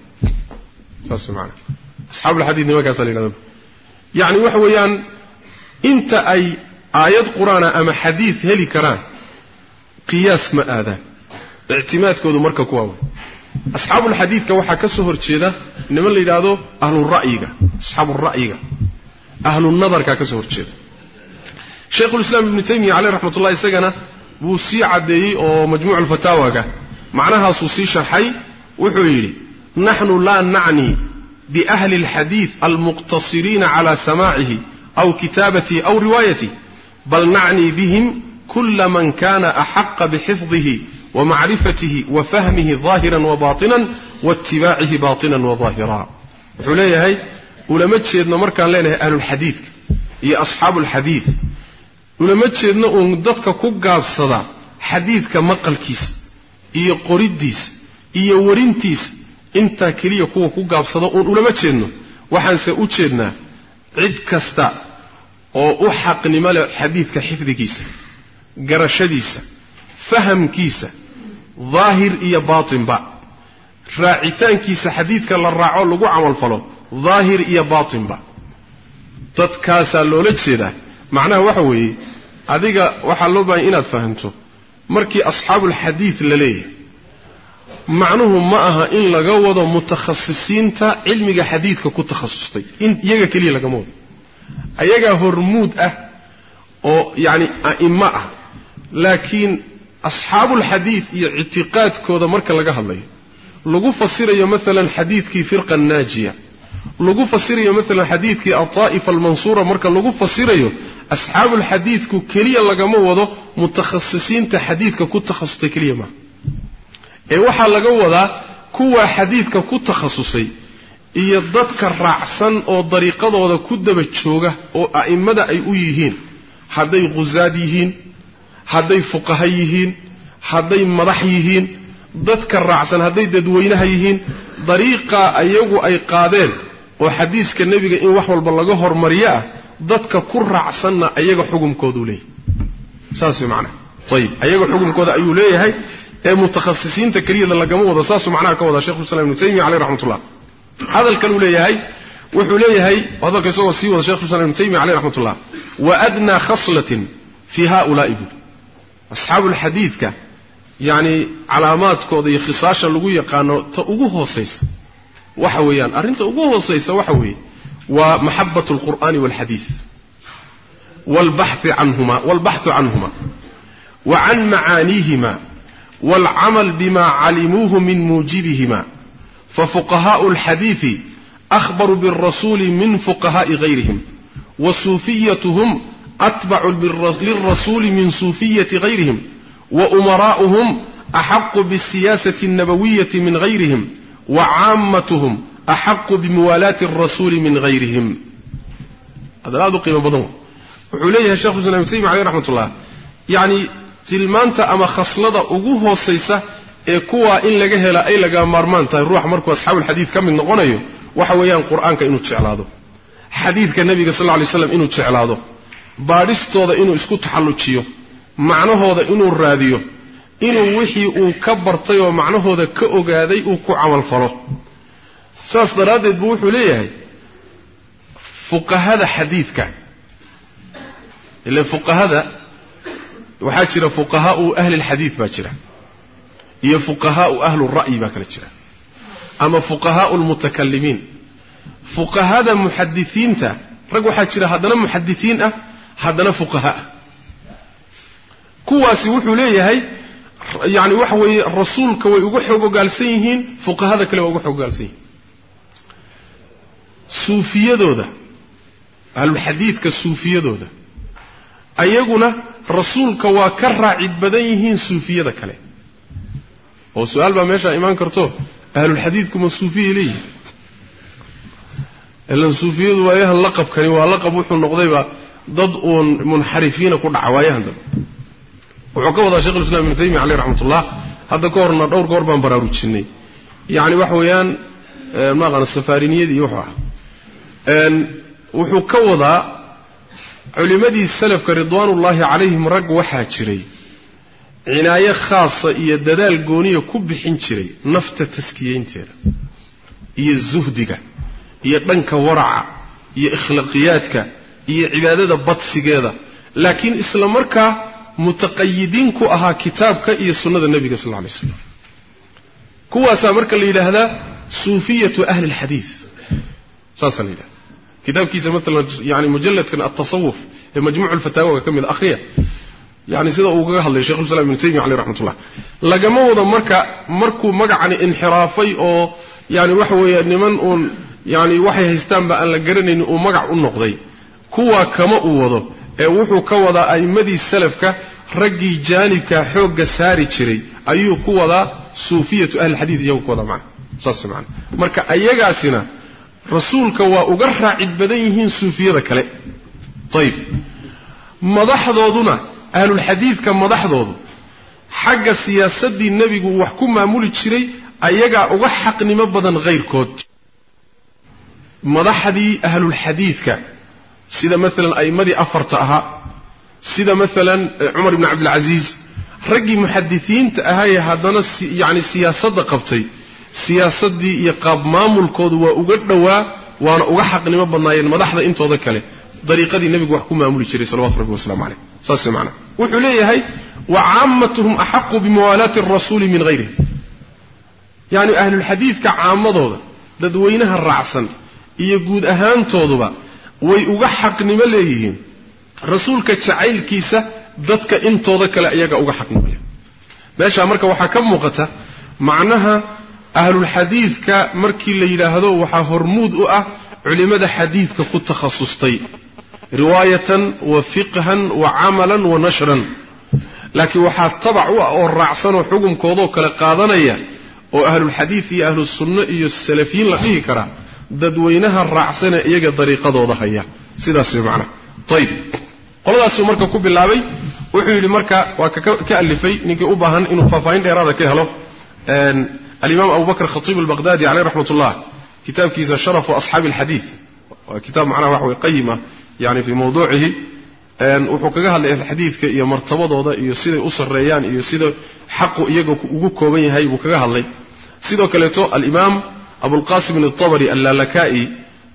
Saas maana asxaabulxadiid nimankaasa la yidhahda yacni waxa weeyaan inta ay aayad qur'aana ama xadiid heli karaan qiyaas ma aadaan. Ictimaadkoodu marka kuwaa wey asxaabulxadiidka waxaa ka soo horjeeda niman la yidhaahdo ahlura'yiga asxaabura'yiga ahlunadarkaa ka soo horjeeda. Shaykhulislaam ibnu taymiya caleyh raxmat ullah isagana wuu sii caddeeyey oo majmuuc alfataawaga macnahaasuu sii sharxay wuxuu yidhi naxnu laa nacni biahli alxadiid almuqtasiriina cala samaacihi aw kitaabatihi aw riwaayatihi bal nacni bihim kula man kana axaqa bixifdihi wamacrifatihi wa fahmihi daahiran wa baatinan waitibaacihi baatinan wa daahira wuxuu leeyahay ulama jeedno markaan leenahay ahlulxadiidka iyo asxaabuulxadiid ulama jeedno uun dadka ku gaabsada xadiidka maqalkiisa iyo qoriddiisa iyo warintiisa intaa keliya kuwa ku gaabsada uun ulama jeedno waxaanse u jeednaa cid kasta oo u xaqnimo leh xadiidka xifdigiisa garashadiisa fahamkiisa daahir iyo baatinba raacitaankiisa xadiidka la raaco lagu camalfalo daahir iyo baatinba dadkaasaa loola jeedaa. Macnaha waxa weeye adiga waxaa loo baahanya inaad fahamto markii asxaabulxadiid la leeyahay macnuhu ma aha in laga wado mutakhasisiinta cilmiga xadiidka ku takhasustay in iyaga keliya lagama wado. Ayagaa hormuud ah oo yacni a'imo ah laakiin asxaabulxadiid iyo ictiqaadkooda marka laga hadlayo lagu fasirayo maalan xadiidkii firqa naajiya lagu fasirayo maalan xadiidkii altaa'ifa almansuura marka lagu fasirayo asxaabulxadiidku keliya lagama wado mutakhasisiinta xadiidka ku takhasustay keliya maaha ee waxaa laga wadaa kuwaa xadiidka ku takhasusay iyo dadka raacsan oo dariiqadooda ku daba jooga oo a'immada ay u yihiin hadday khusaad yihiin hadday fuqaha yihiin hadday madax yihiin dadka raacsan hadday dadweynaha yihiin dariiqaa ayagu ay qaadeen oo xadiiska nebiga in wax walba laga hormariyo ah dadka ku raacsanna ayaga xukumkooduu leeyahay. Saas way macnaha ayib ayaga xukumkooda ayuu leeyahay ee mutakhasisiinta keliyada lagama wado. Saasuu macnaha ka wadaa shekhulislam ibnu taymiya caleyh raxmatullah hadal kaluu leeyahay wuxuu leeyahay hadalka isagoo sii wada shekhulislam ibnu taymiya caleyh raxmatullah wa adnaa khaslatin fii haulaai buuri asxaabulxadiidka yacni calaamaadkooda iyo khisaasha lagu yaqaano ta ugu hoosaysa. Waxa weeyaan arrinta ugu hoosaysa waxa weeye waa maxabat alqur'aani walxadiid walbaxu canhuma walbaxu canhuma. Wa can macaaniihima waalcamal bima calimuuhu min muujibihima. Fafuqahaa'u alxadiidi akhbaruu biاlrasuuli min fuqahaa'i gayrihim. Wa suufiyatuhum atbacu lilrasuuli min suufiyati gayrihim wa umaraa'uhum axaqu bisiyaasati annabawiyati min hayrihim wa caammatuhum axaqu bimuwaalaati alrasuuli min hayrihim hadal aad u qiimo badan wuxuu leeyahay shekhu islam ibn taymiya caleyh raxmat ullah yacni tilmaanta ama khaslada ugu hoosaysa ee kuwaa in laga hela ay laga maarmaan tahay ruuxa markuu asxaabuulxadiid ka mid noqonayo waxa weeyaan qur'aanka inuu jeclaado. Xadiidka nebiga sal baadhistooda inuu isku taxallujiyo macnahooda inuu raadiyo inuu wixii uu ka bartay oo macnahooda ka ogaaday uu ku camalfalo saas daraaddeed buu wuxuu leeyahay fuqahada xadiidka ilan fuqahada waxaa jira fuqahaau ahli lxadiid baa jira iyo fuqahaau ahlu ra'yi baa kala jira ama fuqahaau lmutakalimiin fuqahada muxadisiinta rag waxaa jira haddana muxadisiin ah haddana fuqaha. Ah kuwaasi wuxuu leeyahay yani waxa weeye rasuulka way uga xoog ogaalsan yihiin fuqahada kale waa uga xoog ogaalsan yihiin. Suufiyadooda ahlulxadiidka suufiyadooda ayaguna rasuulka waa ka raacid badan yihiin suufiyada kale. Oo su'aal baa meeshaa imaan karto ahlulxadiidku ma suufiyay leeyihiin ilan suufiyadu waayahan laqabkani waa laqab wuxuu noqdayba dad uun munxarifiina ku dhaca waayahan dambe wuxuu ka wadaa shekhulislam ibnu taymiya caleyh raxmatullah hadda ka horna dhowr goor baan baraarujinay. Yacni waxa weeyaan maaqana safaariniyadii iyo wuxuu ah. Wuxuu ka wadaa culimmadii salafka ridwaanullaahi calayhim rag waxaa jiray cinaayo khaasa iyo dadaal gooniya ku bixin jiray nafta taskiyeynteeda iyo zuhdiga iyo dhanka waraca iyo ikhlaaqiyaadka iyo cibaadada badsigeeda. Laakiin isla markaa mutaqayidiin ku ahaa kitaabka iyo sunnada nebiga sal lla lay slam kuwaasaa marka la yidhaahdaa suufiyatu ahli lxadiid saasaa la yidhahda kitaabkiisa maalan yani mujalladkan altasawuf ee majmuucu lfataawaga ka mid akhriya. Yani sida uu kaga hadlay shekhulislam ibnu taymiya caleyh raxmatullah lagama wado marka markuu magacani inxiraafay oo yani waxa weeye niman uun yani waxay haystaanba aan la garanaynin uu magac u noqday kuwaa kama uu wado ee wuxuu ka wadaa a'immadii salafka raggii jaanibkaa xoogga saari jiray ayuu ku wadaa suufiyatu ahlilxadiid iyagu ku wadaa macana saas macana marka ayagaasina rasuulka waa uga raacid badan yihiin suufiyada kale. Ayib madaxdooduna ahlulxadiidka madaxdoodu xagga siyaasaddii nebigu wax ku maamuli jiray ayagaa uga xaqnimo badan hayrkood madaxdii ahlulxadiidka sida maalan a'immadii afarta ahaa sida maalan cumar ibni cabdilcasiis. Raggii muxadisiinta ahaayee haddana yani siyaasadda qabtay. Siyaasaddii iyo qaab maamulkoodu waa uga dhowaa waana uga xaqnimo badnaayeen madaxda intooda kale. Dariiqadii nebigu wax ku maamuli jiray salawatu rabbi waslamu caleyh saas macnaa. Wuxuu leeyahay wa caammatuhum axaqu bimuwaalaati arasuuli min hayrihim yacni ahlulxadiidka caamadooda dadweynaha raacsan iyo guud ahaantooduba way uga xaqnimo leeyihiin. Rasuulka jacaylkiisa dadka intooda kale iyaga uga xaqnimaya. Meeshaa marka waxaa ka muuqata macnaha ahlulxadiidka markii la yidhaahdo waxaa hormuud u ah culimmada xadiidka ku takhasustay riwaayatan wa fiqhan wa camalan wa nashran. Laakiin waxaa tabac u ah oo raacsanoo xukumkoodoo kale qaadanaya oo ahlulxadiid iyo ahlusunno iyo salafiyiin la dhihi karaa dadweynaha raacsane iyaga dariiqadooda haya. Sidaas way macnaha ayib qoladaasuu marka ku bilaabay wuxuu yidhi marka waa ka alifay ninkii u baahan inuu faahfaahin dheeraada ka helo. Alimaam abu khatiib albaqhdadi caleyh raxmat ullah kitaabkiisa sharafu asxaabi alxadiid waa kitaab macnaha waxa way qayim ah yani fii mawduucihi. Wuxuu kaga hadlay ahlxadiidka iyo martabadooda iyo siday u sarreeyaan iyo sida xaqu iyaga ugu kooban yahay buu kaga hadlay. Sidoo kaleeto alimaam abulqasim altabari allaalaka'i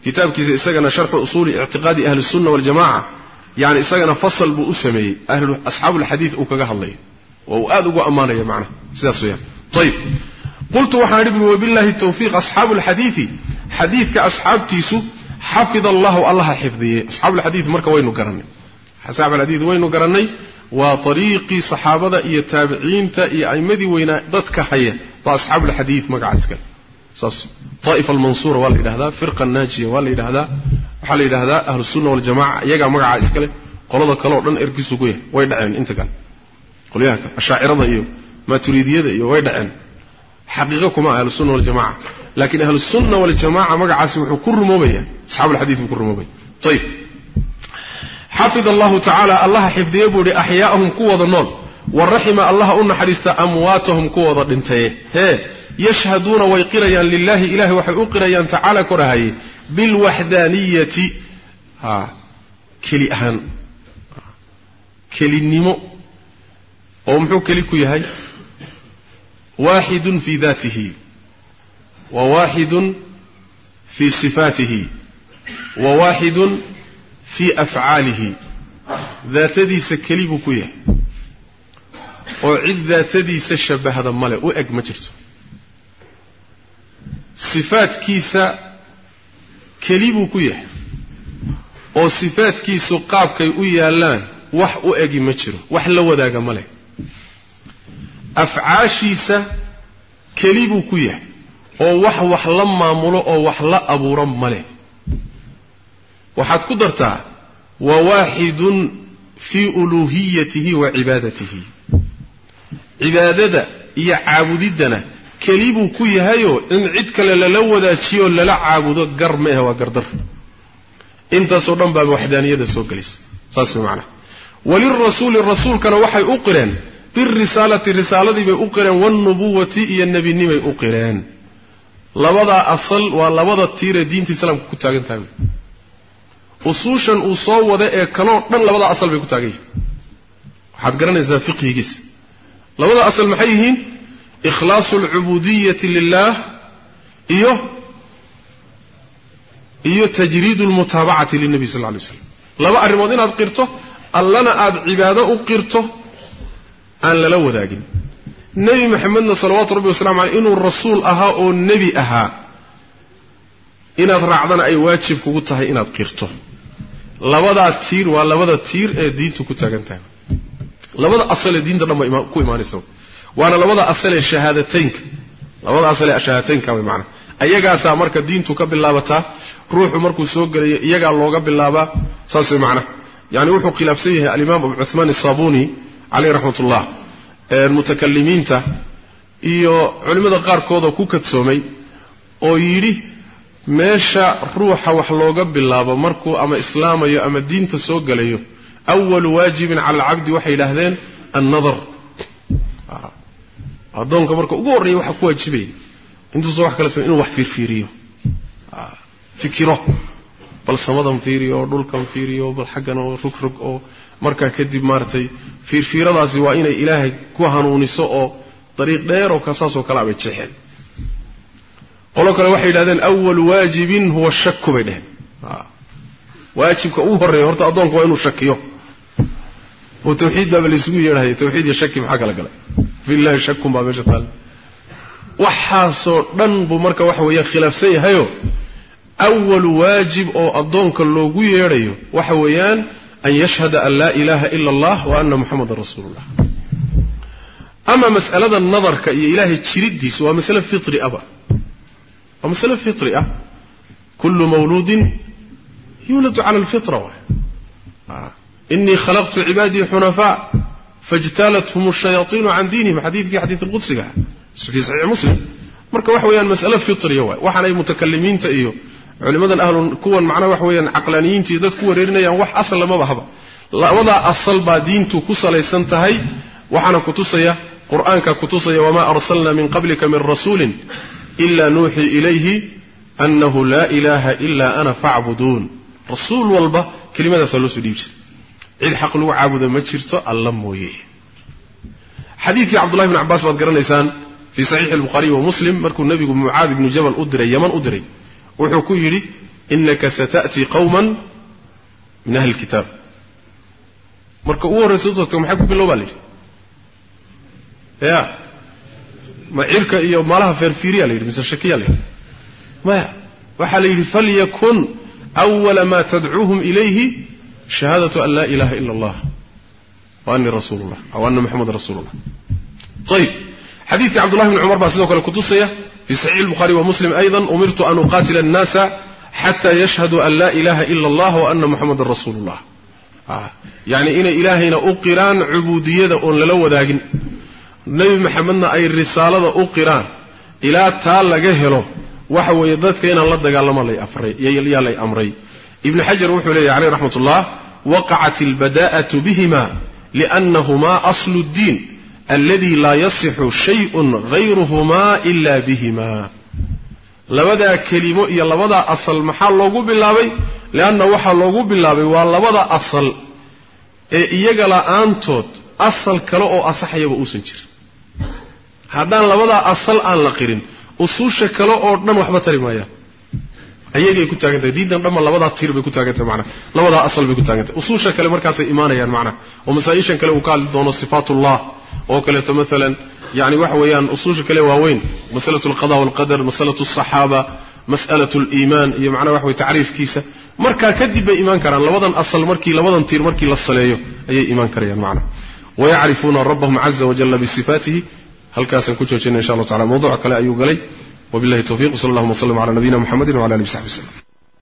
kitaabkiisa isagana sharxu usuuli ictiqaadi ahli sunna waljamaca isagana fasal buu u sameeyey asxaabu alxadiid uu kaga hadlayo oo uu aad ugu ammaanaya macnaha sidaas weyaan ayib qultu waxaan idhi bui wabillahi tawfiiq asxaabu xadiidka asxaabtiisu xafid allahu allaha xifdiyey asxaabuulxadiid marka waynu garannay. Asxaabualxadiid waynu garannay waa ariiqii saxaabada iyo taabiciinta iyo a'immadii weynaa dadka haya. Baa asxaabuulxadiid magaca iskale saas aa'ifa almansuura waa la yidhahdaa firqa naajiya waa la yidhahdaa waxaa la yidhahdaa ahlusunna waljamaca iyagaa magacaa iskale qolada kale o dhan erkiisu ku yahay way dhaceen inta kale. Qolyaha ashaacirada iyo maaturiidiyada iyo way dhaceen. Xaqiiqo kuma ahlusunna waljamaca laakiin ahlusunna waljamaca magacaasi wuxuu ku rumoobaya asxaabulxadiid buu ku rumoobaya ayib xafid allahu tacaala allaha xifdiye buu ihi axyaa'ahum kuwooda nool wa raxima allaha u naxariista amwaatahum kuwooda dhintaye hee yashhaduuna way qirayaan lilahi ilahay waxay u qirayaan tacaala korahaye bilwaxdaaniyati. Keli ahaan. Kelinimo. Oo muxuu keli ku yahay? Waaxidun fii daatihi. Wa waaxidun fii sifaatihi. Wa waaxidun fii afcaalihi. Daatadiisa keli buu ku yahay. Oo cid daatadiisa shabahda male u eg ma jirto sifaadkiisa keli buu ku yahay. oo sifaadkiisu qaabkay u yaallaan wax u egi ma jiro wax la wadaaga ma leh. Afcaashiisa keli buu ku yahay oo wax wax la maamulo oo wax la abuuro ma leh. Waxaad ku dartaa wa waaxidun fii uluuhiyatihi wa cibaadatihi. Cibaadada iyo caabudiddana keli buu ku yahayoo in cid kale lala wadaajiyo lala caabudo gar ma ahe waa gardar. Intaasoo dhan baaba waxdaaniyada soo gelaysa saas way macnaha walirasuuli rasuulkana waxay u qireen. Birisaalati risaaladii bay u qireen. Waalnubuwati iyo nebinimay u qireen. Labadaa asal waa labada tiiree diinta islaamka ku taagan tahay. Usuushan uu soo wada ee kanoo dhan labadaa asal bay ku taagan yihiin. Waxaad garanaysaa fiqhigiisa labada asal maxay yihiin ikhlaasu alcubudiyati lilah iyo iyo tajriidu almutaabacati lilnabi sal lla alay slam laba arrimood inaad qirto allana aada cibaado u qirto aan lala wadaagin. Nebi maxamedna salawaatu rabbi wasalamu caleyh inuu rasuul ahaa oo nebi ahaa inaad raacdana ay waajib kugu tahay inaad qirto. Labadaa tiir waa labada tiir ee diintu ku taagan tahay. Labada asalee diinta dhan ba ku imaanaysa waana labada asalee shahaadateynka. Labada asalee shahaadateynka way macana ayagaasaa marka diintu ka bilaabataa ruuxu markuu soo gelayo iyagaa looga bilaabaa saas way macnaha yani wuxuu khilaafsan yahay alimaam abu cuhmaan asabuni caleyh raxmat ullah mutakalimiinta iyo culimmada qaarkoodoo ku kadsoomay oo yidhi meesha ruuxa wax looga bilaabo markuu ama islaamayo ama diinta soo gelayo awalu waajibin cala alcabdi waxay yidhaahdeen annadar addoonka marka ugu horreeya waxaa ku waajibaya intuusan wax kale samay inuu wax fiirfiiriyo. Fikiro. Bal samadan fiiriyo oo dhulkan fiiriyo bal xaggan oo rogrog oo markaa kadib maaragtay fiirfiiradaasi waa inay ilaahay ku hanuuniso oo dariiq dheer oo kasaasoo kale abay jeexeen qolo kale waxay yidhahdeen awalu waajibin huwa shaku bay dheheen waajibka ugu horreeya horta addoonka waa inuu shakiyo. Oo tawxiid baaba laysugu yeedhahaya tawxiid iyo shaki maxaa kala galay fillahi shakun baa meesha taal. Waxaasoo dhan buu marka waxa weeyaan khilaafsan yahayo. Awalu waajib oo addoonka loogu yeedhayo waxa weeyaan an yashhada an laa ilaaha ila allah wa ana muxamadan rasuulullah. Ama mas'alada nadarka iyo ilaahay jiriddiisa waa masale fitri aba waa masale fitri ah. Kullu mawluudin yuuladu cala alfitra waay inii khalaqtu cibaadii xunafaa faijtalathum shayaaiinu can diinihim xadiidkii xadiid alqudsiga fii saxiix muslim. Marka waxa weeyaan mas'ale fitriya waay waxaanay mutakalimiinta iyo culimmadan ahlu kuwan macnaha waxa weeyaan caqlaaniyiinta iyo dad ku wareerinayaan wax asal lamaba haba labadaa asal baa diintu ku salaysan tahay waxaana kutusaya qur'aanka kutusaya wamaa arsalna min qablika min rasuulin ila nuuxii ilayhi annahu laa ilaaha ila ana facbuduun rasuul walba kelimadaasaa loo soo dhiibi jiray cid xaq lagu caabudo ma jirto alla mooye. Xadiidkii cabdullahi bn cabbaas baad garanaysaan fii saxiixi albukhaariyi wa muslim markuu nebigu mucaad ibnu jabal u diray yaman u diray wuxuu ku yidhi inaka sata'tii qawman min ahli lkitaab marka ugu horraysa utagto maxay ku bilow baa la yidhi ya ma cirka iyo maalaha feerfiiriya la yidhi mise shakiya la yidhi maya waxaa la yidhi falyakun awala ma tadcuuhum ilayhi shahaadatu an laa ilaha ila allah wa anii rasuulu llah aw ana moxamedan rasuulu llah ayib xadiidkii cabdullahi bni cumar baa sidoo kale kutusaya fi saxiixi lbukhari wa muslim ayda umirtu an uqaatila annaasa xata yashhaduu an laa ilaha ila allah wa ana moxamedan rasuulu llah yacni inay ilaahayna u qiraan cubuudiyada oon lala wadaagin. Nebi maxamedna ay risaalada u qiraan ilaa taa laga helo waxa weeye dadka inaan la dagaalamo lay amray ibnu xajar wuxuu leeyahy caleyh raxmat ullah waqacat albada'atu bihima liannahumaa aslu ddiin aladi laa yasixu shayun hayruhumaa ila bihima. Labadaa kelimo iyo labadaa asal maxaa loogu bilaabay? Leanna waxaa loogu bilaabay waa labada asal ee iyaga la'aantood asal kale oo asaxayaba uusan jirin. Haddaan labadaa asal aan la qirin usuusha kale oo dhan waxba tari maayaan ayagay ku taagan tahay diidan dhamma labadaa tiir bay ku taagan tahay macnaha labadaa asal bay ku taagan tahay usuusha kale markaasay imaanayaan macnaha oo masaa-ishan kale uu ka hadli doono sifaatullah. Oo kaleeto maalan yani waxa weeyaan usuusha kale waaweyn masalatu alqada walqadar masalatu alsaxaaba mas'alatu aliimaan iyo macnaha waxa weye tacriifkiisa. Markaa kadib bay imaan karaan. Labadan asal markii labadan tiir markii la saleeyo ayay imaan karayaan macnaha wayacrifuuna rabbahum caza wajalla bisifaatihi halkaasaan ku joojina insha allah tacala mawduuca kale ayuu galay وبالله التوفيق صلى الله وسلم على نبينا محمد وعلى آله وصحبه وسلم.